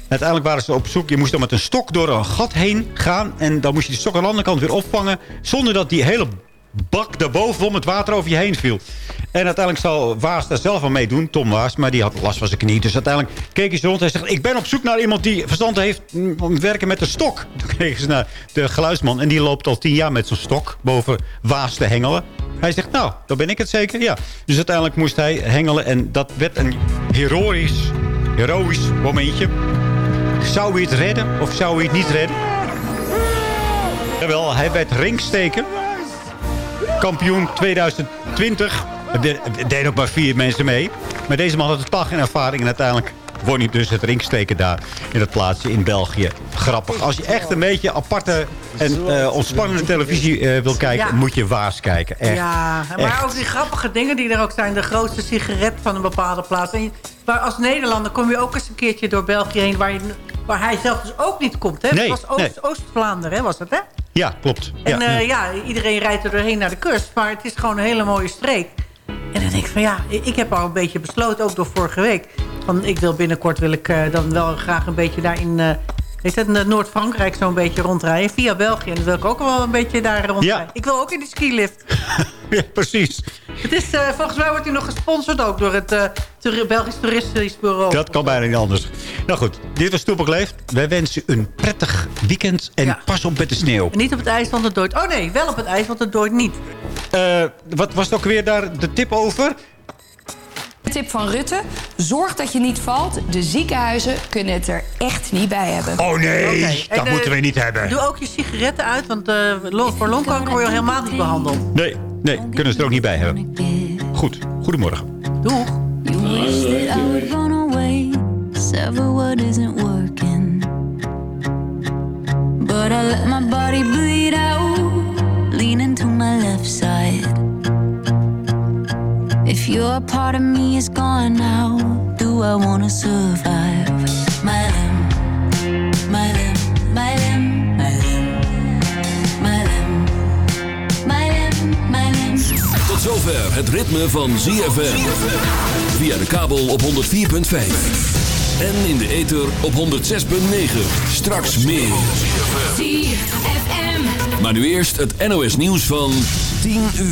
uiteindelijk waren ze op zoek. Je moest dan met een stok door een gat heen gaan. En dan moest je die stok aan de andere kant weer opvangen. Zonder dat die hele bak daarboven vol met water over je heen viel. En uiteindelijk zal Waas daar zelf aan meedoen, Tom Waas. Maar die had last van zijn knie. Dus uiteindelijk keek hij ze rond. Hij zegt, ik ben op zoek naar iemand die verstand heeft om werken met een stok. Toen kregen ze naar de geluidsman. En die loopt al tien jaar met zo'n stok boven Waas te hengelen. Hij zegt, nou, dan ben ik het zeker. Ja. Dus uiteindelijk moest hij hengelen. En dat werd een heroïsch, heroïsch momentje. Zou hij het redden of zou hij het niet redden? Jawel, hij werd ringsteken. Kampioen 2020. Er de- deden ook maar vier mensen mee. Maar deze man had totaal geen ervaring. En uiteindelijk won hij dus het ringsteken daar in dat plaatsje in België. Grappig. Als je echt een beetje aparte en eh, ontspannende televisie eh, wil kijken... Ja. moet je Waas kijken. Echt. Ja, maar Echt. ook die grappige dingen die er ook zijn. De grootste sigaret van een bepaalde plaats. En je- maar als Nederlander kom je ook eens een keertje door België heen... waar, je, waar hij zelf dus ook niet komt. Hè? Nee, het was Oost- nee. Oost-Vlaanderen, hè, was het, hè? Ja, klopt. En ja, eh, ja, iedereen rijdt er doorheen naar de kust. Maar het is gewoon een hele mooie streek. En dan denk ik van ja, ik heb al een beetje besloten, ook door vorige week. Van ik wil binnenkort wil ik eh, dan wel graag een beetje daar in... Weet je, in Noord-Frankrijk zo'n beetje rondrijden. Via België. En dan wil ik ook wel een beetje daar rondrijden. Ik wil ook in die skilift. ja, precies. Het is, eh, volgens mij wordt hij nog gesponsord ook door het eh, Belgisch Toeristisch Bureau. Dat kan bijna niet anders. Nou goed, dit was Toepak Leeft. Wij wensen u een prettig weekend. En pas op met de sneeuw. En niet op het ijs, want het dooit. Oh nee, wel op het ijs, want het dooit niet. Eh, wat was het ook weer daar de tip over? Tip van Rutte. Zorg dat je niet valt. De ziekenhuizen kunnen het er echt niet bij hebben. Oh nee, dat en, eh, moeten we niet hebben. Doe ook je sigaretten uit, want eh, lo- voor longkanker word je helemaal niet behandeld. Nee, nee, kunnen ze er ook niet bij hebben. Goed, goedemorgen. Doeg. You wish that I would run away, sever what isn't working. But I let my body bleed out, leaning to my left side. If your part of me is gone now, do I wanna survive? My limb, my limb, my limb, my limb, my limb, my limb, my limb. Tot zover het ritme van ZFM. Via de kabel op 104.5. En in de ether op 106.9. Straks meer. ZFM. Maar nu eerst het NOS nieuws van 10 uur.